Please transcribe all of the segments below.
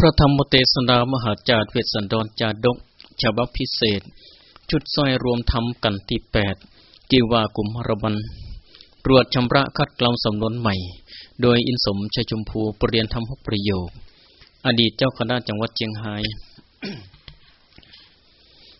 พระธรรมเทศนามหาจารเวสันดรจาดกฉบับพิเศษ ชุดสร้อยรวมธรรมกันที่แปดกีวากุมรบันรวดชำระคัดกลาสำนวนใหม่ โดยอินสมชัยชมพูปรเรียนธรรมหกประโยค อดีตเจ้าคณะจังหวัดเชียงราย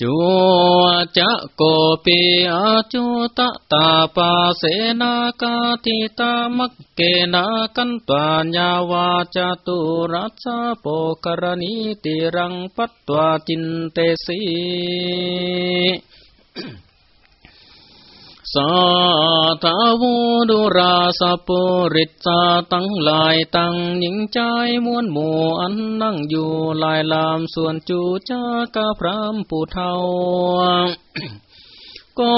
จุจะโกเปียจุตะตาปาเสนากาทิตามักเกนากันตวาญาวาจตุรัสโปกรณีติรังปัตตวาจินเตสี สาธาวูดุราสปุริจาตั้งลายตั้งหญิงใจมวนหมู่อันนั่งอยู่ลายลามส่วนจูจากะพรามผู้เทาก็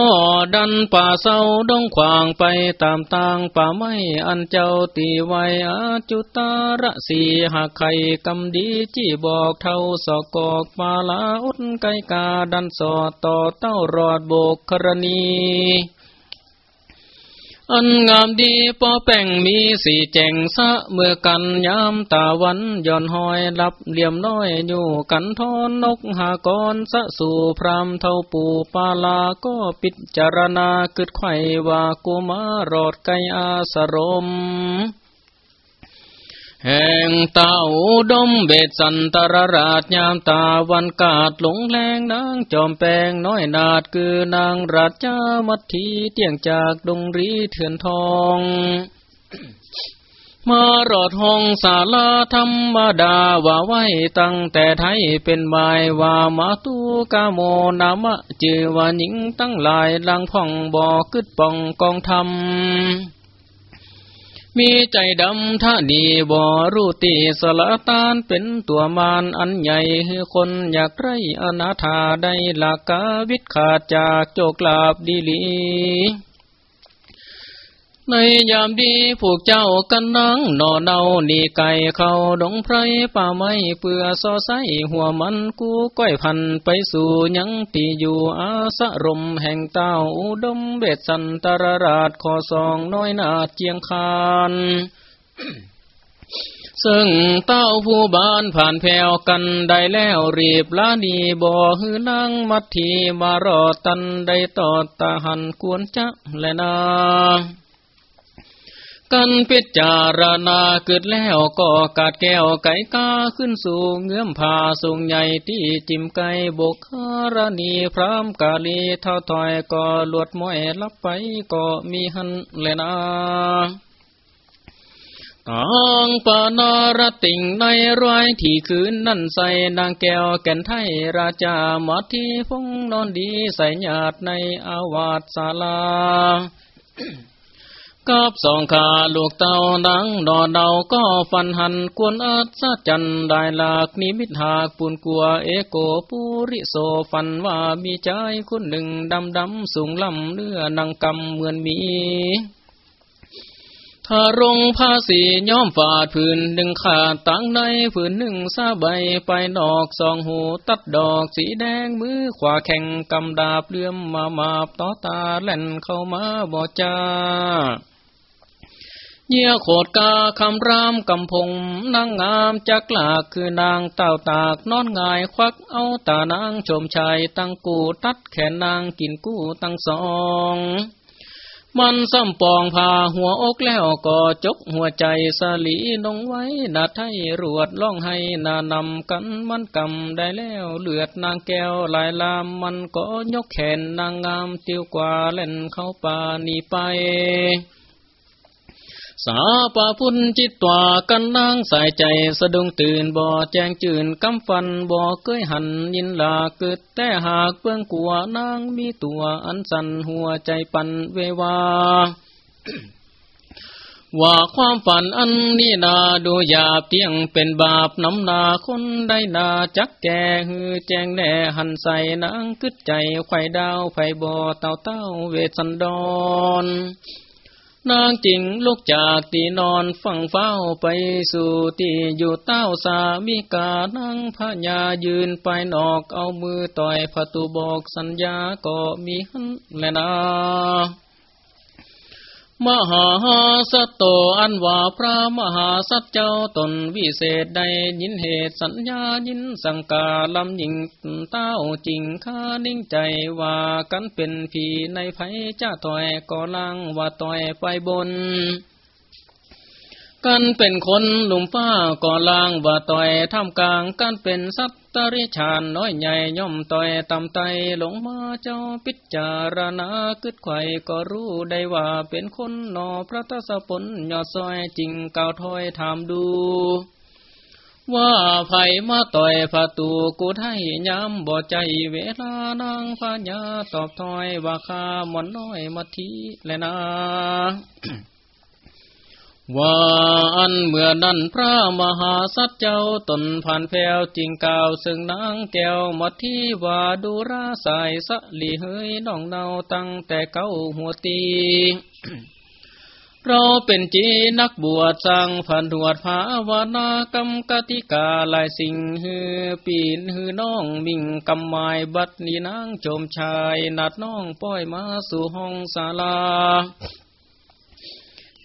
ดันป่าเศร้าดงขวางไปตามทางป่าไม้อันเจ้าตีไว้อาจุตาระสีหากไข่กำดีจี้บอกเท่าสอกอกปาลาอุดไกกาดันสอดต่อเต้ารอดโบกครณี อันงามดีปอแป้งมีสีแจงสะเมื่อกันยามตาวันย่อนหอยรับเหลี่ยมน้อยอยู่กันทอนนกหากรสะสู่พรามเท่าปูปาลาก็ปิจารณาคึดไขว่ากูมารอดไกอาสรม แห่งเต้าดมเบ็ดสันตรราชยามตาวันกาดหลงแรงนางจอมแปงน้อยนาดคือนางราชามัททีเตียงจากดงรีเถื่อนทอง มารอดห้องศาลาธรรมดาว่าไว้ตั้งแต่ไทยเป็นหมายว่ามาตูกาโมนามะจือว่าหญิงตั้งหลายลังพ่องบ่อคึดป่องกองธรรม มีใจดำท่านีบ่รู้ตีสละตานเป็นตัวมารอันใหญ่คนอยากไรอนาถาได้หลักกาวิตขาดจากโจกลาบดีลี ในยามดีพวกเจ้ากันนังนอเนานีไก่เขาดงไพรป่าไม้เปื่อซอไซหัวมันกูก้อยพันไปสู่ยังตีอยู่อาสรมแห่งเต้าอุดมเบสสันตรราชขอสองน้อยนาเจียงคานซึ่งเต้าผู้บานผ่านแผ่วกันได้แล้วรีบลานีบ่อหือนางมัททีมารอตันได้ต่อตาหันกวนจะและนา กันพิจารณาเกิดแล้วก็กาดแก้วไก่กาขึ้นสู่เงื้อมผาสูงใหญ่ที่จิมไก่บกคารณีพรามกาลีเท่าถอยก็ลวดม้อยลับไปก็มีหันเลยนะทางปานารติงในร้อยที่คืนนั่นใส่นางแก้วแก่นไทยราชามาที่พงนอนดีใส่หยาดในอาวาสศาลา กับสองขาลูกเต่าดังดอดเดาก็ฟันหันกวนอัศจันได้หลากนิมิตหากปุนกัวเอโกปุริโซฟันว่ามีใจคนหนึ่งดำดำสูงลำเนื้อนังกำเหมือนมีทารงภาษีย้อมฝาดพื้นหนึ่งขาดตั้งในผืนหนึ่งซาใบไปดอกสองหูตัดดอกสีแดงมือขวาแข่งกำดาบเลื่อมมามาบต่อตาแล่นเข้ามาบ่จ้า เยี่ยโขดกาคำรามกำพงนางงามจักลากคือนางเต่าตากนอนงายควักเอาตานางชมชายตั้งกูตัดแขนนางกินกู้ตั้งสอง มันซ้ำปองพาหัวอกแล้วก็จกหัวใจสลีนงไว้นาไทยรวดล่องให้นานำกันมันกำได้แล้วเลือดนางแก้วลายลามมันก็ยกแขนนางงามติวกว่าเล่นเข้าป่านีไป สาปาพุนจิตตวากันนางใส่ใจสะดุ้งตื่นบ่อแจงจืนกำฟันบ่อเคยหันยินลาเกิดแต่หากเปื้องกัวนางมีตัวอันสันหัวใจปันเววาว่าความฝันอันนี้นาดูหยาบเตียงเป็นบาปน้ำนาคนได้นาจักแก่ฮือแจงแน่หันใส่นางกึดใจไข่ดาวไฟบ่อเต่าเต้าเวสันดอน นางจิงลุกจากตีนอนฟังเฝ้าไปสู่ที่อยู่เต้าสามิกานั่งพญายืนไปนอกเอามือต่อยประตูบอกสัญญาก็มีหันแลนะ มหาสัตโตอันว่าพระมหาสัจเจ้าตนวิเศษใดยินเหตุสัญญายินสังกาลำยิงเต้าจริงข้านิ่งใจว่ากันเป็นผีในไผจ้าต่อยก่อลังว่าต่อยไปบน กันเป็นคนหลุมฟ้าก่อลางว่าต่อยท่ามกลางกันเป็นสัตตริชานน้อยใหญ่ย่อมต่อยตำไตหลงมาเจ้าพิจารณาคึดไข่ก็รู้ได้ว่าเป็นคนนอพระทศพลยอดซอยจริงเก่าถอยถามดู ว่าไผมาต่อยประตูกูให้ย้ำบ่ใจเวลานางพญาตอบถอยว่าข้าหมอนน้อยมาทีแลนะ ว่าอันเมื่อนั้นพระมหาสัจเจ้าตนผ่านแผวจริงกล่าวซึ่งนางแก้วมาที่ว่าดูราสายสะลีเฮยน้องเนาตั้งแต่เก้าหัวตี เราเป็นจีนักบวชสร้างผันถวดภาวนา กรรมกติกาลายสิ่งฮือปีนฮือน้องมิ่งกำไมายบัดนี้นางโจมชาย นัดน้องป้อยมาสู่ห้องศาลา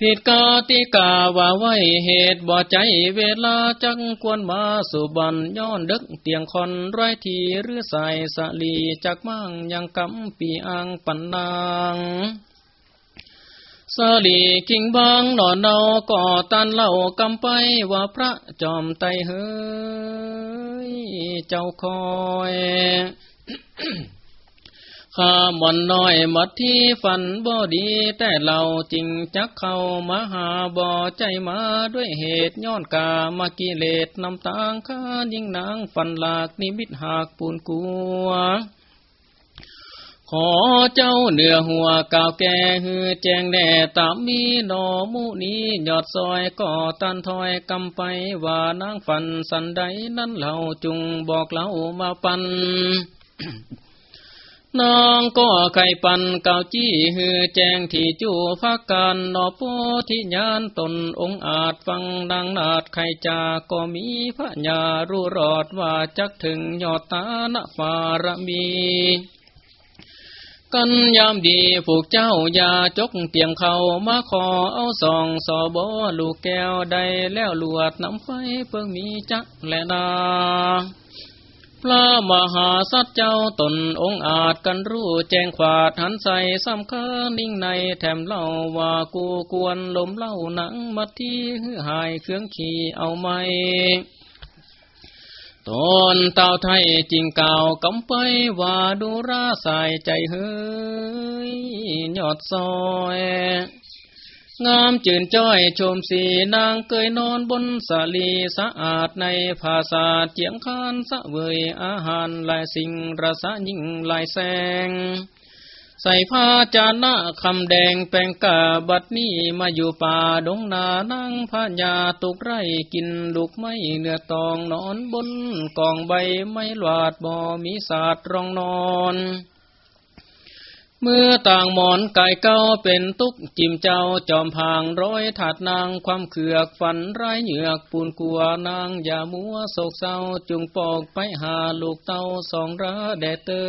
ผิดกาติกาว่าไว้เหตุบ่ใจเวลาจังควรมาสุบันย้อนดึกเตียงคอนไรทีหรือใส่สลีจักมั่งยังกำปีอังปันนางสลีกิงบางหนอนเนาก่อตันเล่ากำไปว่าพระจอมไตเฮยเจ้าคอย ข้าบ่อนน้อยมัดที่ฝันบ่ดี แต่เราจริงจักเข้ามาหาบ่อใจมาด้วยเหตุย้อนกามากิเลสนำตางข้ายิ่งนางฝันหลากนิมิตหากปูนกัวขอเจ้าเหนือหัวกาวแก่ฮือแจงแน่ตามมีนอมุนี้ยอดซอยก่อตันถอยกำไปว่านางฝันสันใดนั้นเราจุงบอกเรามาปัน น้องก็ไข่ปันเก่าจี้ฮือแจ้งที่จู่พักกันนอโปทิญานตนองอาจฟังดังนาดไข่จาก็มีพระญารู้รอดว่าจักถึงยอดตาณฟารมีกันยามดีผูกเจ้าอย่าจกเตียงเขามาขอเอาสองสอบอลูกแก้วได้แล้วลวดน้ำไฟเพิ่งมีจักแลนา พระมหาสัตเจ้าตนองอาจกันรู้แจ้งขวาดหันใส่สำคัญนิ่งในแถมเล่าว่ากูกวนลมเล่าหนังมาที่หือหายเครื่องขี่เอาไม่ตนเต่าไทยจริงเก่ากำไปว่าดูราสายใจเฮ้ยยอดซอย งามจื่นจ้อยชมสีนางเคยนอนบนสาลีสะอาดในภาษาเจียงคานสะเวยอาหารลายสิ่งรสะยิ่งลายแสง ใส่ผ้าจานะคำแดงแปงกาบัดนี้มาอยู่ป่าดงนานั่งพญาตุกไรกินลูกไม้เนื้อตองนอนบนกองใบไม้หลาดบ่มีศาสตร์รองนอน เมื่อต่างหมอนไก่เก้าเป็นตุกจิมเจ้าจอมพางร้อยถาดนางความเขือกฝันร้ายเหยือกปูนกลัวนางอย่ามัวโศกเศร้าจุงปอกไปหาลูกเต้าสองระแดเตอ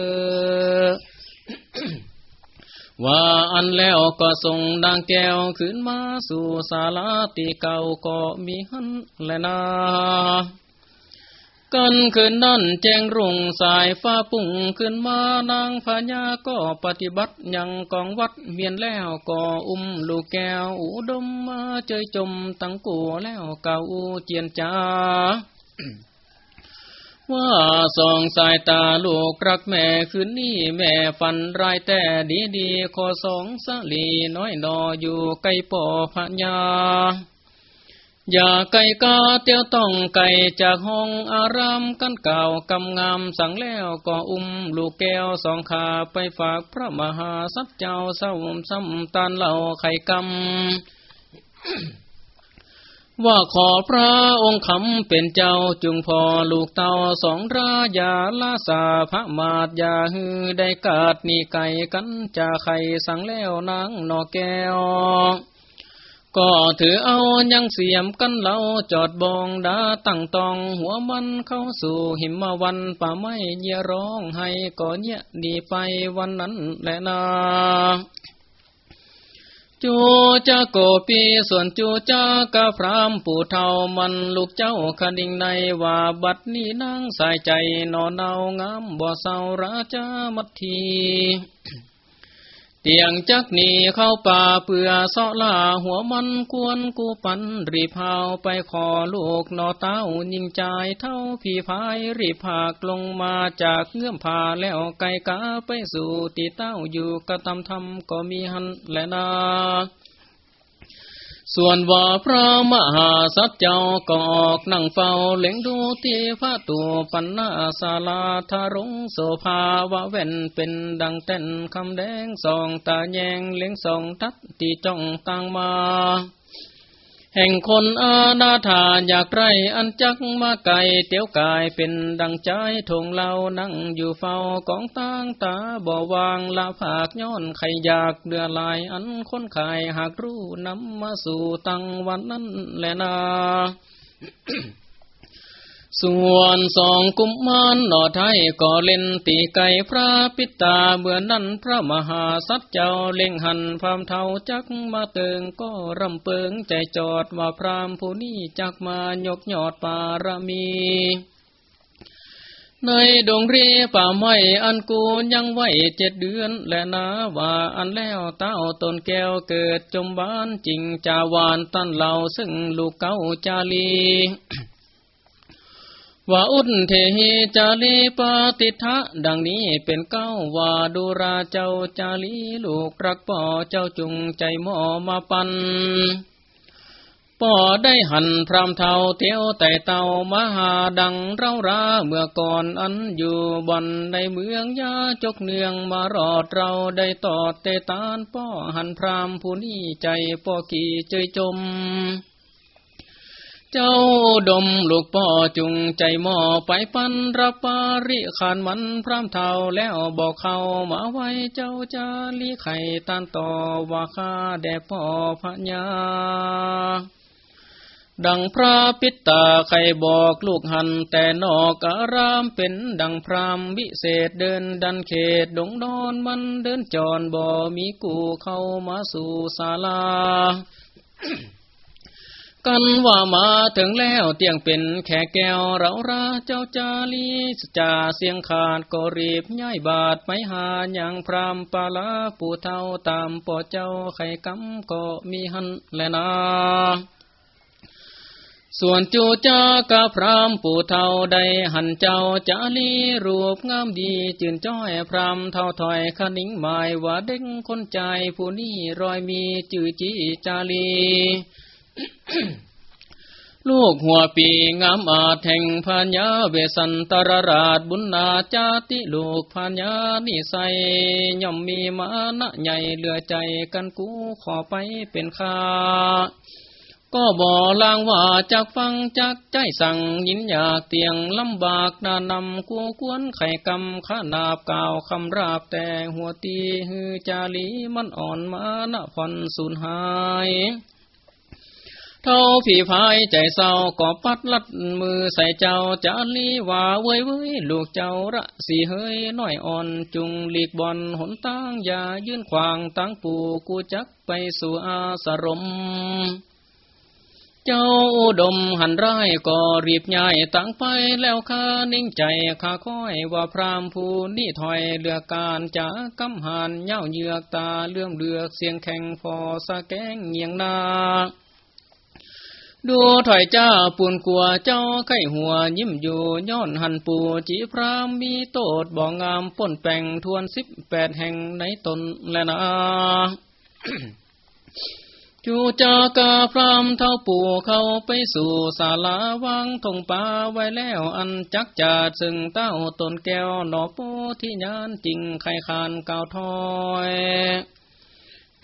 ว่าอันแล้วก็ส่งนางแก้วขึ้นมาสู่ศาลาตีเก่าก็มีหันและนา กันคืนนั่นแจ้งรุ่งสายฟ้าปุ่งขึ้นมานางพญาก็ปฏิบัติยังกองวัดเวียนแล้วก็อุ้มลูกแก้วอุดมมาเจยจมตั้งกูแล้วเก่าเจียนจ้าว่าสองสายตาลูกรักแม่คืนนี้แม่ฝันรายแต่ดีดีขอสองสลีน้อยนออยู่ไกล้ป่อพญา อย่าไก่กาเตียวต้องไก่จากห้องอารามกันเก่ากำงามสั่งแล้วก็อุ้มลูกแก้วสองขาไปฝากพระมหาสัพเจ้าเศร้าซ้ำตานเหล่าไข่กำว่าขอพระองค์คำเป็นเจ้าจึงพอลูกเต่าสองรายาลาสาพระมาดยาฮือได้กาดนี่ไก่กันจะไข่สั่งแล้วนางนอแก้ว ก็ถือเอายังเสียมกันเราจอดบองดาตั้งตอง หัวมันเข้าสู่หิมวันป่าไม้เยร้องให้ก่อเนี้ยดีไปวันนั้นแหละนาจูจะโกปีส่วนจูจากะพรามปู่เทามันลูกเจ้าคดิ่งในว่าบัดนี้นางสายใจนอนเนางามบ่เศร้าราชามัทที เตียงจักหนีเข้าป่าเปื่อซาะลาหัวมันกวนกูปันรีพาวไปขอลูกนอเต้ายิงใจเท่าพี่พายรีผากลงมาจากเงื่อมผาแล้วไก่กาไปสู่ตีเต้าอยู่กระทำทำก็มีหันแลนา ส่วนว่าพระมหาสัจเจ้าก็ออกนั่งเฝ้าเล็งดูที่พระตัวปันนาศาลาทารงโสภาวะเว่นเป็นดังเต้นคำแดงสองตาแยงเล็งสองทัดที่จ้องตั้งมา แห่งคนอาณาถาอยากไรอันจักมาไก่เตียวกายเป็นดังใจทงเรานั่งอยู่เฝ้ากองตั้งตาบ่วางละผากย้อนไข่อยากเดือลายอันคนไข่หากรู้นำมาสู่ตั้งวันนั้นแลนา ส่วนสองกุมมานหนอไทยก็เล่นตีไก่พระปิตาเบื่อนั้นพระมหาสัจเจ้าเล่งหันพรามเทาจักมาเติงก็รำเปิงใจจอดว่าพรามผู้นี้จักมายกยอดปารมีในดงรีป่าไม้อันกูยังไหวเจ็ดเดือน และนาว่าอันแล้วเต้าตนแก้วเกิดจมบ้านจริงจาวานตันเหล่าซึ่งลูกเก้าจาลี ว่าอุทเทหิจาลีปฏิทะดังนี้เป็นเก้าว่าดูราเจ้าจาลีลูกรักป่อเจ้าจุงใจหมอมาปันป่อได้หันพรามเทาเทียวแต่เต่ามหาดังเราราเมื่อก่อนอันอยู่บอนในเมืองยาจกเนืองมารอดเราได้ตอดเตตานป่อหันพรามผู้นี้ใจป่อกี่เจยจมเจ้าดมลูกป่อจุงใจหม้อไปปันรับปาริขานมันพรามเท่าแล้วบอกเขามาไว้เจ้าจาลีไข่ตันต่อว่าข้าแด่พ่อพญาดังพระปิตาใครบอกลูกหันแต่นอกอารามเป็นดังพรามวิเศษเดินดันเขตดงดอนมันเดินจรบ่มีกูเข้ามาสู่ศาลา กันว่ามาถึงแล้วเตียงเป็นแค่แก้วเราราเจ้าจาลีจ่าเสียงขาดก็รีบย้ายบาดไปหาอย่างพรามปาลาปูเท่าตามป่อเจ้าไข่กำก็มีหันแลนาส่วนจูจากะพรามปู่เท่าใดหันเจ้าจาลีรูปงามดีจืนจ้อยพรามเท่าถอยขนิ่งหมายว่าเด้งคนใจผู้นี้รอยมีจือจีจาลี ลูกหัวปีงามอาจแห่งพัญญาเวสันตรราชบุญนาจาติลูกพัญญานิสัยย่อมมีมานะใหญ่เหลือใจกันกูขอไปเป็นข้าก็บ่ลางว่าจากฟังจากใจสั่งยินอยากเตียงลำบากนานำกูกวนไข่กำข้านาบก่าวคำราบแต่หัวตีฮือจาลีมันอ่อนมานะผ่อนสูญหาย เท่าผีพายใจเศร้าก็ปัดลัดมือใส่เจ้าจาลีว่าเว้ยเว้ยลูกเจ้าระสีเฮยน้อยอ่อนจุงหลีกบอลหนตั้งอย่ายื่นขวางตั้งปู่กูจักไปสู่อาสรม เจ้าดมหันร้ายก็รีบใหญ่ตั้งไปแล้วข้านิ่งใจข้าค่อยว่าพรามผู้นี่ถอยเลือกการจะกำหันเย้าเยือกตาเลื่อมเลือกเสียงแข่งฟอสะแกงเงียงนา ดูถอยเจ้าปูนกัวเจ้าไข่หัวยิ้มอยู่ย้อนหันปูจีพรามมีโตดบ่องามป่นแปงทวนสิบแปดแห่งในตนและนาจูจากาพรามเท่าปู่เข้าไปสู่ศาลาวางทงป่าไว้แล้วอันจักจาดซึ่งเต้าตนแก้วหนอโปที่ยานจริงไข่คานเก่าทอย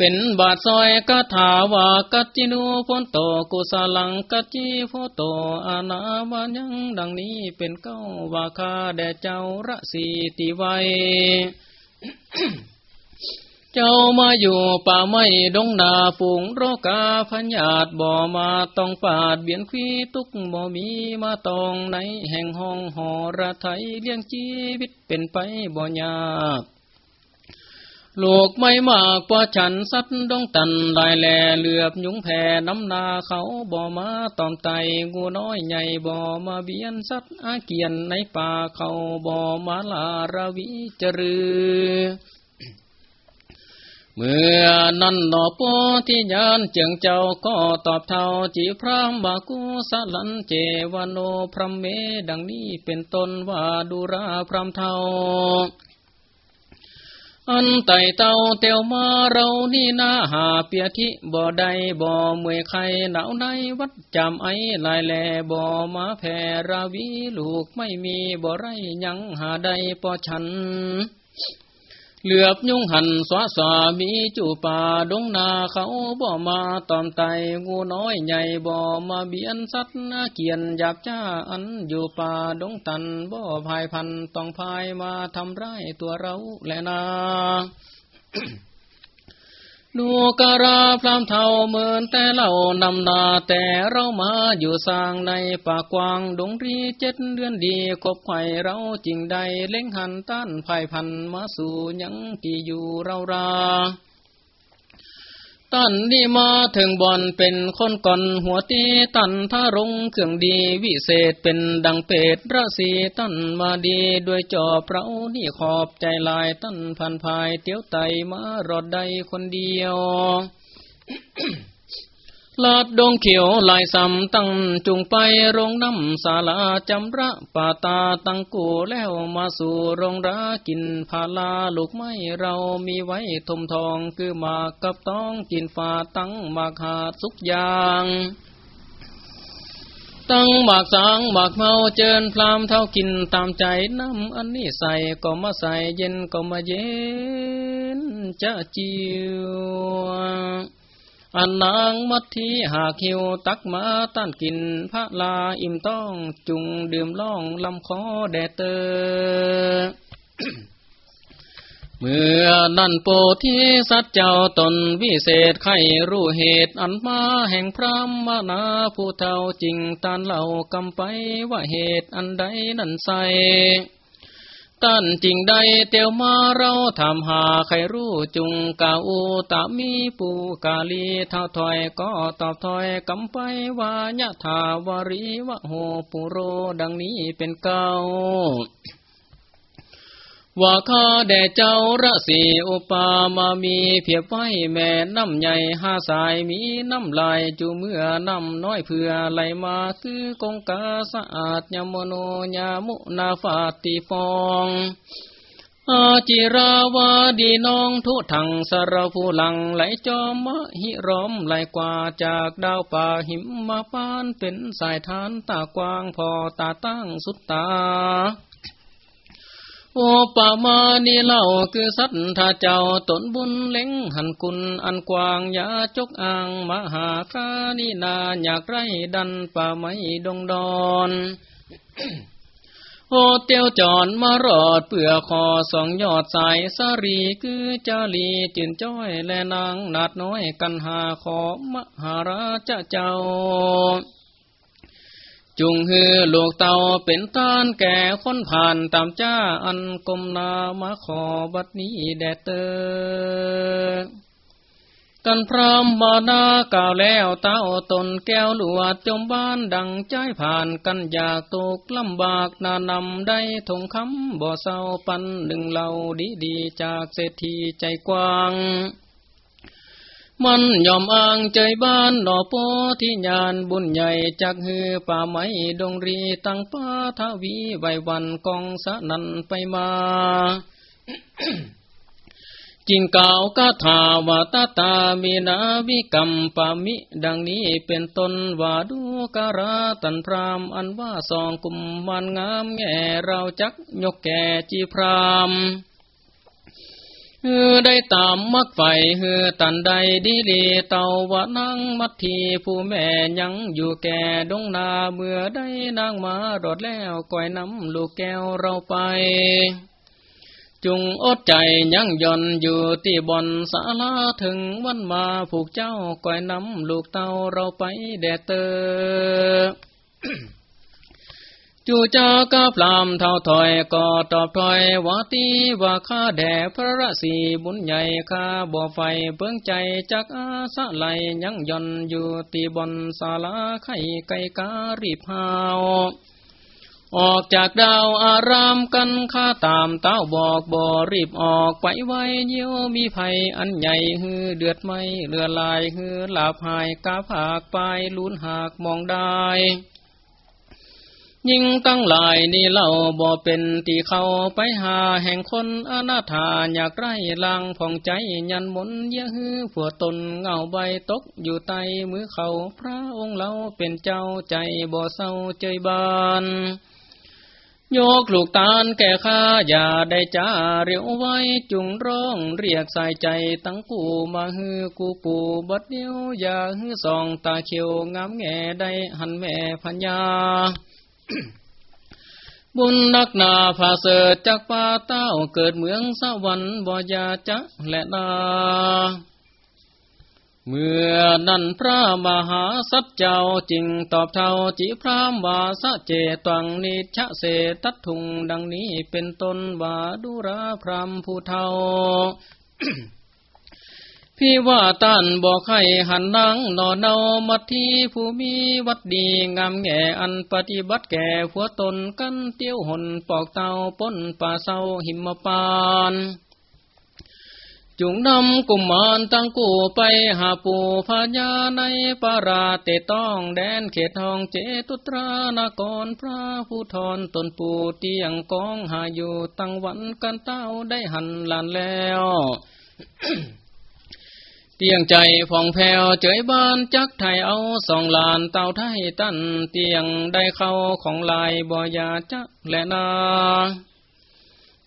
เป็นบาทซอยกถาวากัจจินูพนโตกุสลังกัจจิโฟโตอาณาบายังดังนี้เป็นเก้าวาคาแด่เจ้าระสีติไวเจ้ามาอยู่ป่าไม่ดงนาฝูงโรกาพญาตบ่มาต้องปาดเบียนขี้ตุกบ่มีมาตองในแห่งห้องหอระไทยเลี้ยงชีวิตเป็นไปบ่ยาก ลูกไม่มากพอฉันสัตดงตันลายแหล่เหลือบยุงแผ่น้ำนาเขาบ่มาตอมไตงูน้อยใหญ่บ่มาเบียนสัตอาเกียนในป่าเขาบ่มาลาระวิจรือเมื่อนั้นหนอปที่ยานเจียงเจ้าก็ตอบเท่าจีพรามบากุสลันเจวโนพรมเมดังนี้เป็นต้นว่าดูราพรมเท่า อันไต่เต้าเตียวมาเรานี่นาหาเปียทิบ่อใดบ่เมวยไข่หนาวในวัดจำไอ้ลายแลบ่อมาแผ่ราวีลูกไม่มีบ่อไรยังหาใดปอฉัน เหลือบยุงหันสวาสามีจูป่าดงนาเขาบ่มาตอมไตงูน้อยใหญ่บ่มาเบียนสัตว์เกียนหยาบจ้าอันอยู่ป่าดงตันบ่พายพันต้องพายมาทำร้ายตัวเราแลนา ดูกะราพรามเท่าเหมือนแต่เล่านำนาแต่เรามาอยู่สร้างในป่ากวางดงรีเจ็ดเดือนดีคบไข่เราจริงใดเล็งหันต้านภายพันมาสู่ยังที่อยู่เรารา ตันนี่มาถึงบอนเป็นคนก่อนหัวตีตันท่ารงเครื่องดีวิเศษเป็นดังเป็ดระสีตันมาดีด้วยจอบเรานี่ขอบใจลายตันพันภายเตี้ยวไตมารอดใดคนเดียว ลาดดงเขียวลายสำตั้งจุงไปโรงน้ำสาลาจำระป่าตาตั้งกูแล้วมาสู่โรงรากินพาลาลูกไม้เรามีไว้ทมทองคือมากกับต้องกินฝาตั้งมากหาดสุกยางตั้งหมากสางหมากเมาเจิญพรามเท่ากินตามใจน้ำอันนี้ใส่ก็มาใส่เย็นก็มาเย็นจะจิว อันนางมัททีหากหิวตักมาต้านกินพระลาอิ่มต้องจุงดื่มล่องลำคอแดเตอเมื่อนั่นโปที่สัตเจ้าตนวิเศษไขรู้เหตุอันมาแห่งพระมนาผู้เท่าจริงตานเหล่ากำไปว่าเหตุอันใดนั่นใส ตั้นจริงใดเตียวมาเราทำหาใครรู้จุงกาอูตามีปูกาลีท่าถอยก็ตอบถอยกำไปวายะทาวารีวะโหปุโรดังนี้เป็นเก่า ว่าข้าแด่เจ้าระสีอุปามามีเพียบไว้แม่น้ำใหญ่ห้าสายมีน้ำลายจูเมื่อน้ำน้อยเพื่อไหลมาคือกงกาสะอาดยมโนยามุนาฟาติฟองอาจิราวาดีน้องทุถังสารภูหลังไหลจอมมหิรอมไหลกว่าจากดาวป่าหิมมาปานเป็นสายทานตากว้างพอตาตั้งสุดตา โอปามานี่เล่าคือสัตถาเจ้าตนบุญเล็งหันกุลอันกว้างยาจกอ่างมหาคานีนาอยากไรดันป่าไม้ดงดอนโอเตียวจอนมารอดเปื่อคอสองยอดสายสรีคือจาลีจินจ้อยและนางนาดน้อยกันหาขอมหาราชเจ้า จุงฮือลูกเต่าเป็นต้านแก่คนผ่านตามจ้าอันกมนามาขอบัดนี้แดดเตอกันพรามบาดากล่าวแล้วเต้าตนแก้วหลวดจมบ้านดังใจผ่านกันอยากตกลำบากนานำได้ทงคำบ่เศร้าปันหนึ่งเหล่าดีดีจากเศรษฐีใจกว้าง มันยอมอ้างใจบ้านหนอโปที่ญาณบุญใหญ่จากฮือป่าไม้ดงรีตั้งป้าทวีไววันกองสะนันไปมาจิงกาวกาถาวาตาตามีนาวิกรรมปามิ ดังนี้เป็นตนว่าดูการาตันพรามอันว่าสองกุมมันงามแง่เราจักยกแก่จีพราม ฮือได้ตามมักไฟเฮือตันใดดีลีเต่าวะนังมัททีผู้แม่ยังอยู่แก่ดงนาเมื่อได้นางมารอดแล้วก่อยน้ำลูกแก้วเราไป จุงอดใจยังย่อนอยู่ที่บอนสาลาถึงวันมาผูกเจ้าก่อยน้ำลูกเต้าเราไปแดดเตอ จูจากาพรามเท่าถอยก็ตอบถอยวาตีว่าข้าแด่พระราศีบุญใหญ่ข้าบ่อไฟเบิ่งใจจากอาสะไหลยังย่อนอยู่ตีบอนศาลาไข่ไก่การีพาวออกจากดาวอารามกันข้าตามเต้าบอกบ่รีบออกไปไว้เยี่ยวมีภัยอันใหญ่ฮือเดือดไม่เลือลายฮือหลาบหายกาผากไปลุ้นหากมองได้ ยิ่งตั้งหลายนี่เล่าบ่เป็นตีเขาไปหาแห่งคนอนาถาอยากไรลังผ่องใจยันมนเยะฮือผัวตนเงาใบตกอยู่ใต้มือเขาพระองค์เราเป็นเจ้าใจบ่เศร้าใจบานยกลูกตาลแก่ข้าอย่าได้จ้าเรียวไว้จุงร้องเรียกสายใจตั้งกูมาฮือกูปูบัดเดียวอย่าฮือสองตาเขียวงามแง่ได้หันแม่พัญญา บุญนักนาผาเสดจากป่าเต้าเกิดเมืองสวรรค์บ่ยาจะและนา เมื่อนั้นพระมหาสัจเจ้าจริงตอบเท่าจิพรามวาสะเจตังนิชะเสตัทุงดังนี้เป็นต้นวาดุราพรามผู้เท่า พี่ว่าตันบอกให้หันนังนอนเนามัดที่ผู้มีวัดดีงามแง่อันปฏิบัติแก่ผัวตนกันเตี้ยวหนปอกเตาป้นป่าเศร้าหิมปานจุงนำกุมมารตั้งกูไปหาปู่พญาในปาราเตต้องแดนเขตทองเจตุตรานากรพระผู้ทอนตนปูเตียงกองหาอยู่ตั้งวันกันเต้าได้หันลานแล้ว เตียงใจผ่องแผวเจยบ้านจักไทยเอาสองลานเต่าไทยตั้นเตียงได้เข้าของลายบ่อยาจักและนา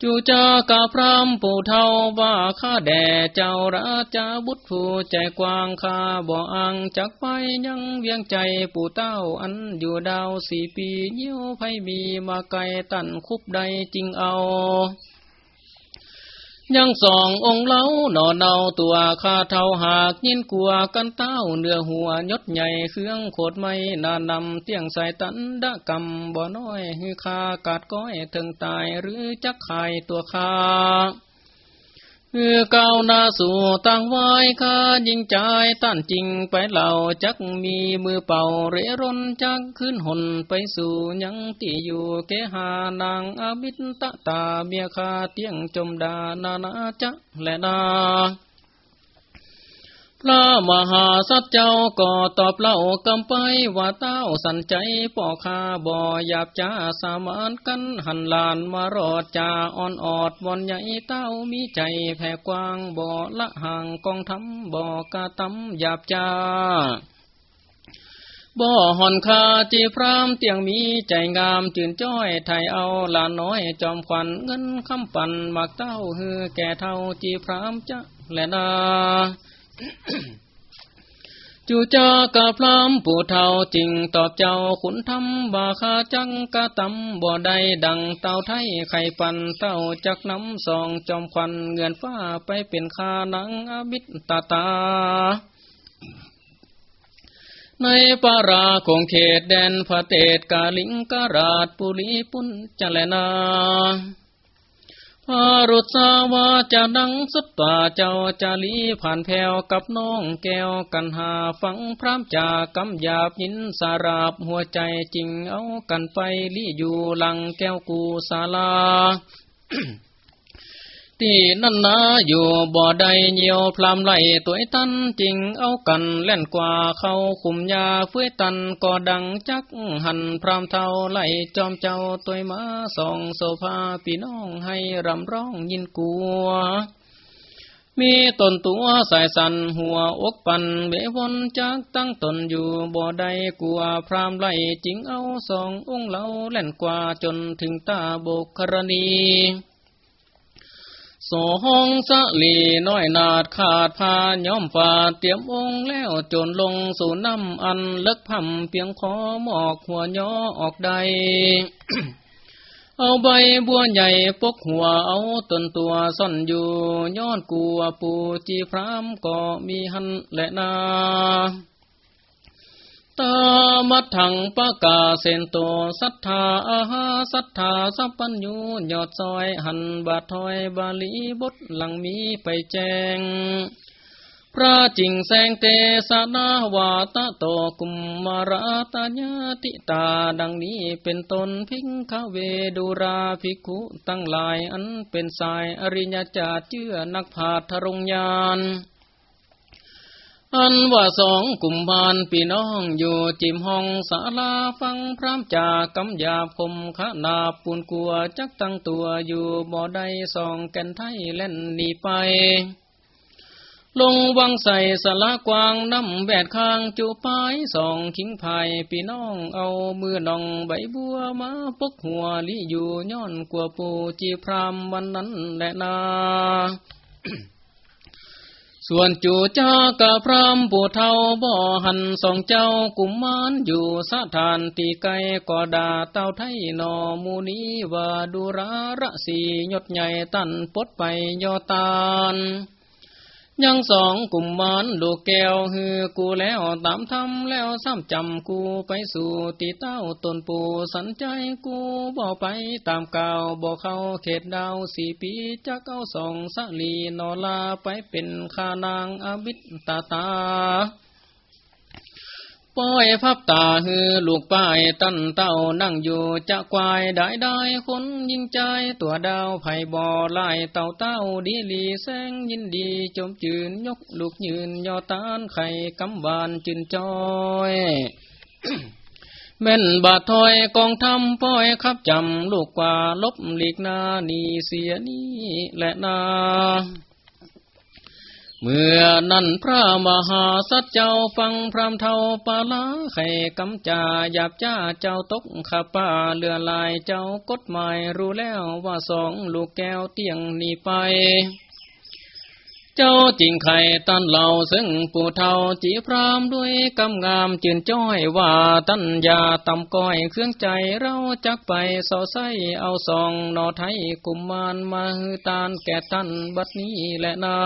จูจากาพรามปู่เทาว่าข้าแด่เจ้าราชาบุตรผู้ใจกว้างข้าบ่อังจักไปยังเวียงใจปู่เต้าอันอยู่ดาวสี่ปีเยี่ยวไพมีมาไกลตันคุบใดจริงเอา ยังสององค์เล้าหนอเนาตัวคาเท่าหากยินกลัวกันเต้าเนื้อหัวยศใหญ่เครื่องโคดไม่นานำเตียงใส่ตันดะกำบ่อน้อยฮือคากาดก้อยถึงตายหรือจักไข่ตัวคา เมื่อเก้านาสู่ตั้งไว้ข้ายิงใจตั้นจริงไปเหล่าจักมีมือเป่าเรร่นจักขึ้นหนไปสู่ยังตีอยู่เกหานางอบิตตตาเมียคาเตียงจมดานานาจักและนา พระมหาสัจเจ้าก็ตอบเล่ากำไปว่าเต้าสันใจป่อคาบ่อหยาบจ้าสามานกันหันลานมารอดจ่าอ่อนออดบอนใหญ่เต้ามีใจแผ่กว้างบ่อละห่างกองทำบ่อกะตำหยาบจ้าบ่อหอนคาจีพรามเตียงมีใจงามจื่นจ้อยไทยเอาลาน้อยจอมขวัญเงินคำปันมักเต้าฮือแก่เท่าจีพรามจะและนา จูจากะพรามผู้เท่าจริงตอบเจ้าขุนทำบาคาจังกะตำบ่ได้ดังเต่าไทยไข่ปันเต้าจักน้ำสองจอมควันเงินฟ้าไปเป็นคานังอบิตตาตา ในปาราคงเขตแดนพระเตศกาลิงกราชปุริปุนจเลนา รุษาวาจะดังสุดตาเจ้าจะลีผ่านแผ่วกับน้องแก้วกันหาฟังพรามจากำหยาบยินสาราบหัวใจจริงเอากันไปลี่อยู่หลังแก้วกูสาลา ที่นั่นนาอยู่บ่อใดเหี่ยวพลามไหลตัวตันจริงเอากันเล่นกว่าเขาขุมยาเฟื้ตันก็ดังจักหันพรามเท่าไหลจอมเจ้าตัวมาส่องโซฟาพี่น้องให้รำร้องยินกลัวมีตนตัวสายสันหัวอกปันเบวนจักตั้งตนอยู่บ่อใดกลัวพรามไหลจริงเอาสององเล่าเล่นกว่าจนถึงตาบกครณี สองสะลีน้อยนาดขาดพาย้อมฝาเตรียมองแล้วจนลงสู่น้ำอันเลิกพำเพียงขอหมอกหัวย่อออกใด เอาใบบัวใหญ่ปกหัวเอาตนตัวซ่อนอยู่ย้อนกัวปูจีพรามก็มีหันและนา ตามัดถังปะกาเซนโตสัทธาอาหาสัทธาสัพปัญญูยอดซอยหันบาทอยบาลีบทหลังมีไปแจงพระจิงแสงเตสนาวาตะโตกุมมาราตาญาติตาดังนี้เป็นตนพิงคเวดูราภิกขุตั้งหลายอันเป็นสายอริยจาเจือนักผาทรงยาน อันว่าสองกลุ่มบานพี่น้องอยู่จิมห้องศาลาฟังพระจากำยาคมขนาปูนกัวจักตั้งตัวอยู่บ่อใดสองแก่นไทยเล่นหนีไป ลงวังใส่สละกวางน้ำแบดข้างจูปายสองขิงไผ่พี่น้องเอามือนองใบบัวมาปกหัวลิอยู่ย้อนกลัวปูจีพรามวันนั้นแหละนา ส่วนจูจ้ากะพรามปูเทาบ่อหันสองเจ้ากุมมานอยู่สถานตีไกกอดาเต้าไทยนอมูนีว่าดูราระสียดใหญ่ตันปดไปยอตาน ยังสองกลุ่มมานลูกแก้วฮือกูแล้วตามทำแล้วซ้ำจำกูไปสู่ตีเต้าตนปูสันใจกูบ่ไปตามเก่าบ่เข้าเขตดาวสี่ปีจะเก้าสองสลีนอลาไปเป็นขานางอบิตตาตา ป้อยพับตาฮือลูกป้ายตั้นเต้านั่งอยู่จะควายได้ได้คนยิงใจตัวดาวไผ่บ่อไล่เต่าเต้าดีลีแสงยินดีจมจืนยกลูกยืนยอตานไข่กำบานจืนจอยแม่นบาดถอยกองทำป้อยขับจำลูกกว่าลบหลีกนานีเสียนี้และนา เมื่อนั้นพระมหาสัจเจ้าฟังพรำเทาปาลาไข่กำจาหยาบจ้าเจ้าตกขาป้าเรือลายเจ้ากฎหมายรู้แล้วว่าสองลูกแก้วเตียงนีไป เจ้าจริงไข่ตันเหล่าซึ่งปู่เทาจีพรามด้วยกำงามจืนจ้อยว่าตันยาตำก้อยเครื่องใจเราจักไปสอไสเอาสองนอไทยกุมมานมาฮือตานแก่ตันบัดนี้แหละนา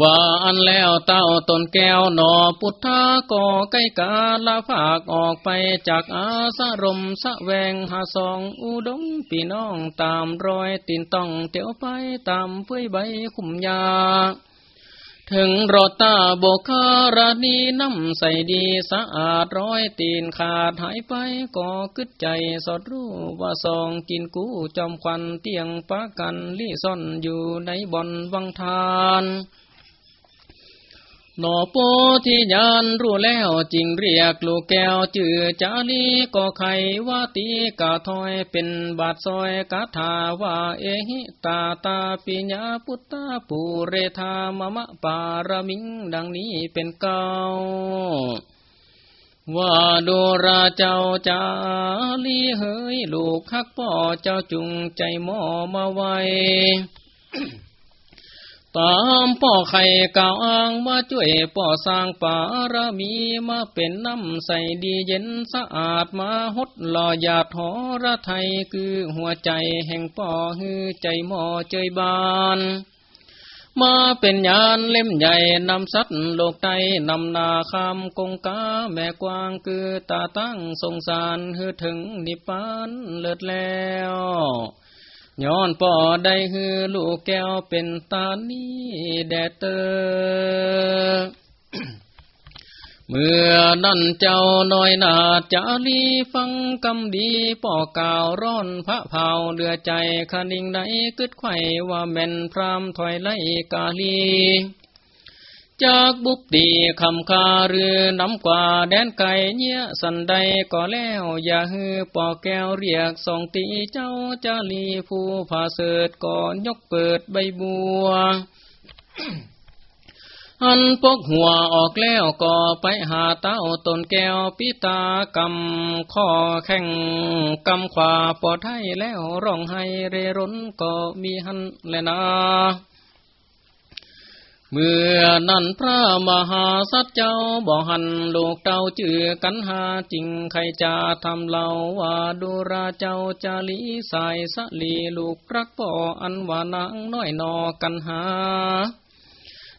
ว่าอันแล้วเต้าตนแก้วหนอพุทธาก่อใกล้กาลาภาคออกไปจากอาสรมสะแวงหาสองอุดงพี่น้องตามรอยตินต้องเตียวไปตามเพื่อใบขุมยา ถึงรอตาโบคารานีน้ำใสดีสะอาดร้อยตีนขาดหายไปก็กึดใจสดรู้ว่าสองกินกู้จอมควันเตียงปะกันลี่ซ่อนอยู่ในบ่อนวังทาน หนอโปที่ยานรู้แล้วจริงเรียกลูกแก้วจือจาลีก็ไขว่าตีกาถอยเป็นบาดซอยกาถาว่าเอหิตาตาปิญญาพุทธาปูเรธามะมะปารมิงดังนี้เป็นเก่าว่าดูราเจ้าจาลีเฮยลูกคักพ่อเจ้าจุงใจหมอมาไว้ ตามป่อไข่กาวอ้างมาช่วยป่อสร้างป่ารมีมาเป็นน้ำใสดีเย็นสะอาดมาหดหล่อหยาดหอระไทยคือหัวใจแห่งป่อฮือใจหมอเจยบานมาเป็นยานเล่มใหญ่นำสัตว์โลกไตนำนาคำกงกาแม่กวางคือตาตั้งสงสารฮือถึงนิพพานเลิศแล้ว ย้อนป่อได้ฮือลูกแก้วเป็นตานี้แดดเตอเมื่อนั่นเจ้าน้อยนาจาลีฟังกำดีป่อกาวร้อนพระเผาเดือใจคนิ่งไหนกึดไข่ว่าแม่นพรามถอยไล่กาลี จากบุกดีคำคาเรือน้ำกว่าแดนไก่เนี้ยสันใดก็แล้วอย่าฮือปอแก้วเรียกสองตีเจ้าจาลีผู้ผาเสดก่อนยกเปิดใบบัวอันพกหัวออกแล้วก็ไปหาเต้าตนแก้วปิตากำข้อแข่งกำขวาปอดให้แล้วร้องให้เรร้นก็มีหันแลยนา เมื่อนั้นพระมหาสัจเจ้าบ่หันลูกเต้าจือกันหาจริงใครจะทำเล่าว่าดูราเจ้าจาลีสายสลีลูกรักป่ออันว่านางน้อยนอกันหา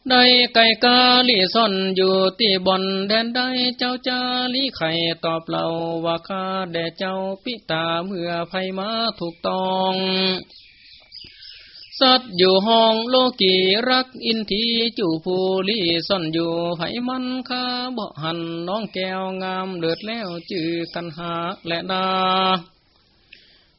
ได้ไก่กาลีซ่อนอยู่ที่บอนแดนใดเจ้าจาลีไข่ตอบเล่าว่าข้าแด่เจ้าปิตาเมื่อไผมาถูกต้อง สัตอยู่ห้องโลกีรักอินทีจูภูลีซ่อนอยู่ไผมันคาบ่หันน้องแก้วงามเลือดแล้วจือกันหาและดา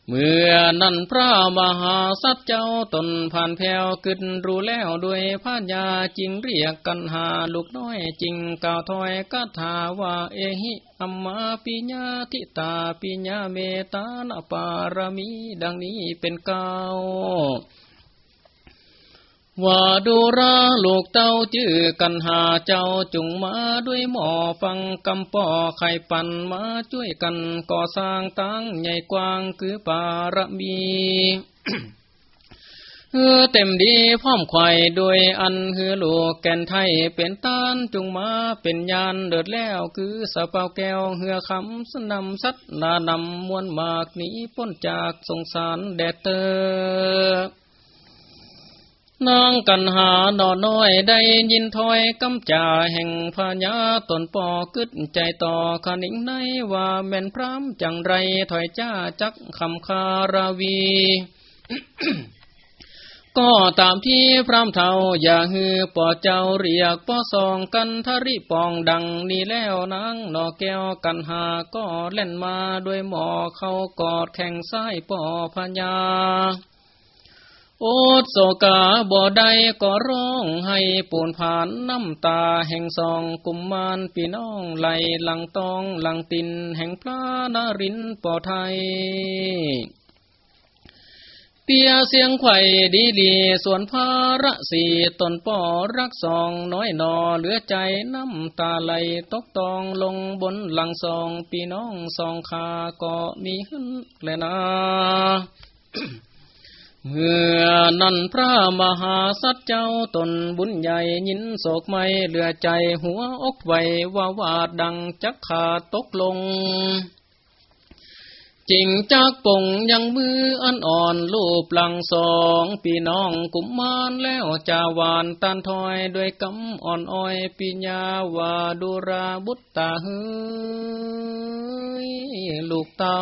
เมื่อนั้นพระมหาสัตว์เจ้าตนผ่านแผ่วขึ้นรู้แล้วด้วยพาญาจริงเรียกกันหาลูกน้อยจริงกล่าวถอยกัถาว่าเอหิอัมมาปิญญาทิตาปิญญาเมตานปารมีดังนี้เป็นเก่า ว่าดูราลูกเต้าจื้อกันหาเจ้าจุงมาด้วยหมอฟังกำปอไข่ปันมาช่วยกันก่อสร้างตั้งใหญ่กว้างคือปารมีเฮือเต็มดีพร้อมไข่ด้วยอันเฮือลูกแก่นไทยเป็นต้านจุงมาเป็นยานเดือดแล้วคือสะเปาแก้วเฮือคำสนำสัตนานำมวลมากนี้พ้นจากสงสารแดดเตอ นางกันหาหนอน้อยได้ยินถอยกำจ่าแห่งพญาตนปอกึดใจต่อขนิ่งในว่าแม่นพรามจังไรถอยจ้าจักคำคาราวี ก็ตามที่พรามเทาอย่าฮือปอเจ้าเรียกปอสองกันทริปองดังนี้แล้วนางนอแก้วกันหาก็เล่นมาด้วยหมอเข้ากอดแข่งซ้ายปอพญา โอดโศกาบ่ได้ก็ร้องให้ปูนผ่านน้ำตาแห่งสองกุมมานพี่น้องไหลหลังตองหลังตินแห่งพระนรินปอไทยเปียเสียงไข่ดีดีส่วนพาระสีตนปอรักสองน้อยนอเหลือใจน้ำตาไหลตกตองลงบนหลังสองพี่น้องสองขาก็มีหึนแลยนะ เมื่อนั้นพระมหาสัจเจ้าตนบุญใหญ่ยินโศกไม่เหลือใจหัวอกไวว่าวาดดังจักขาตกลง จริงจากปงยังมืออันอ่อนรูปหลังสองพี่น้องกุมมานแล้วจาวานตันถอยด้วยกำอ่อนอ้อยปิญญาวาดุราบุตตาเฮยลูกเตา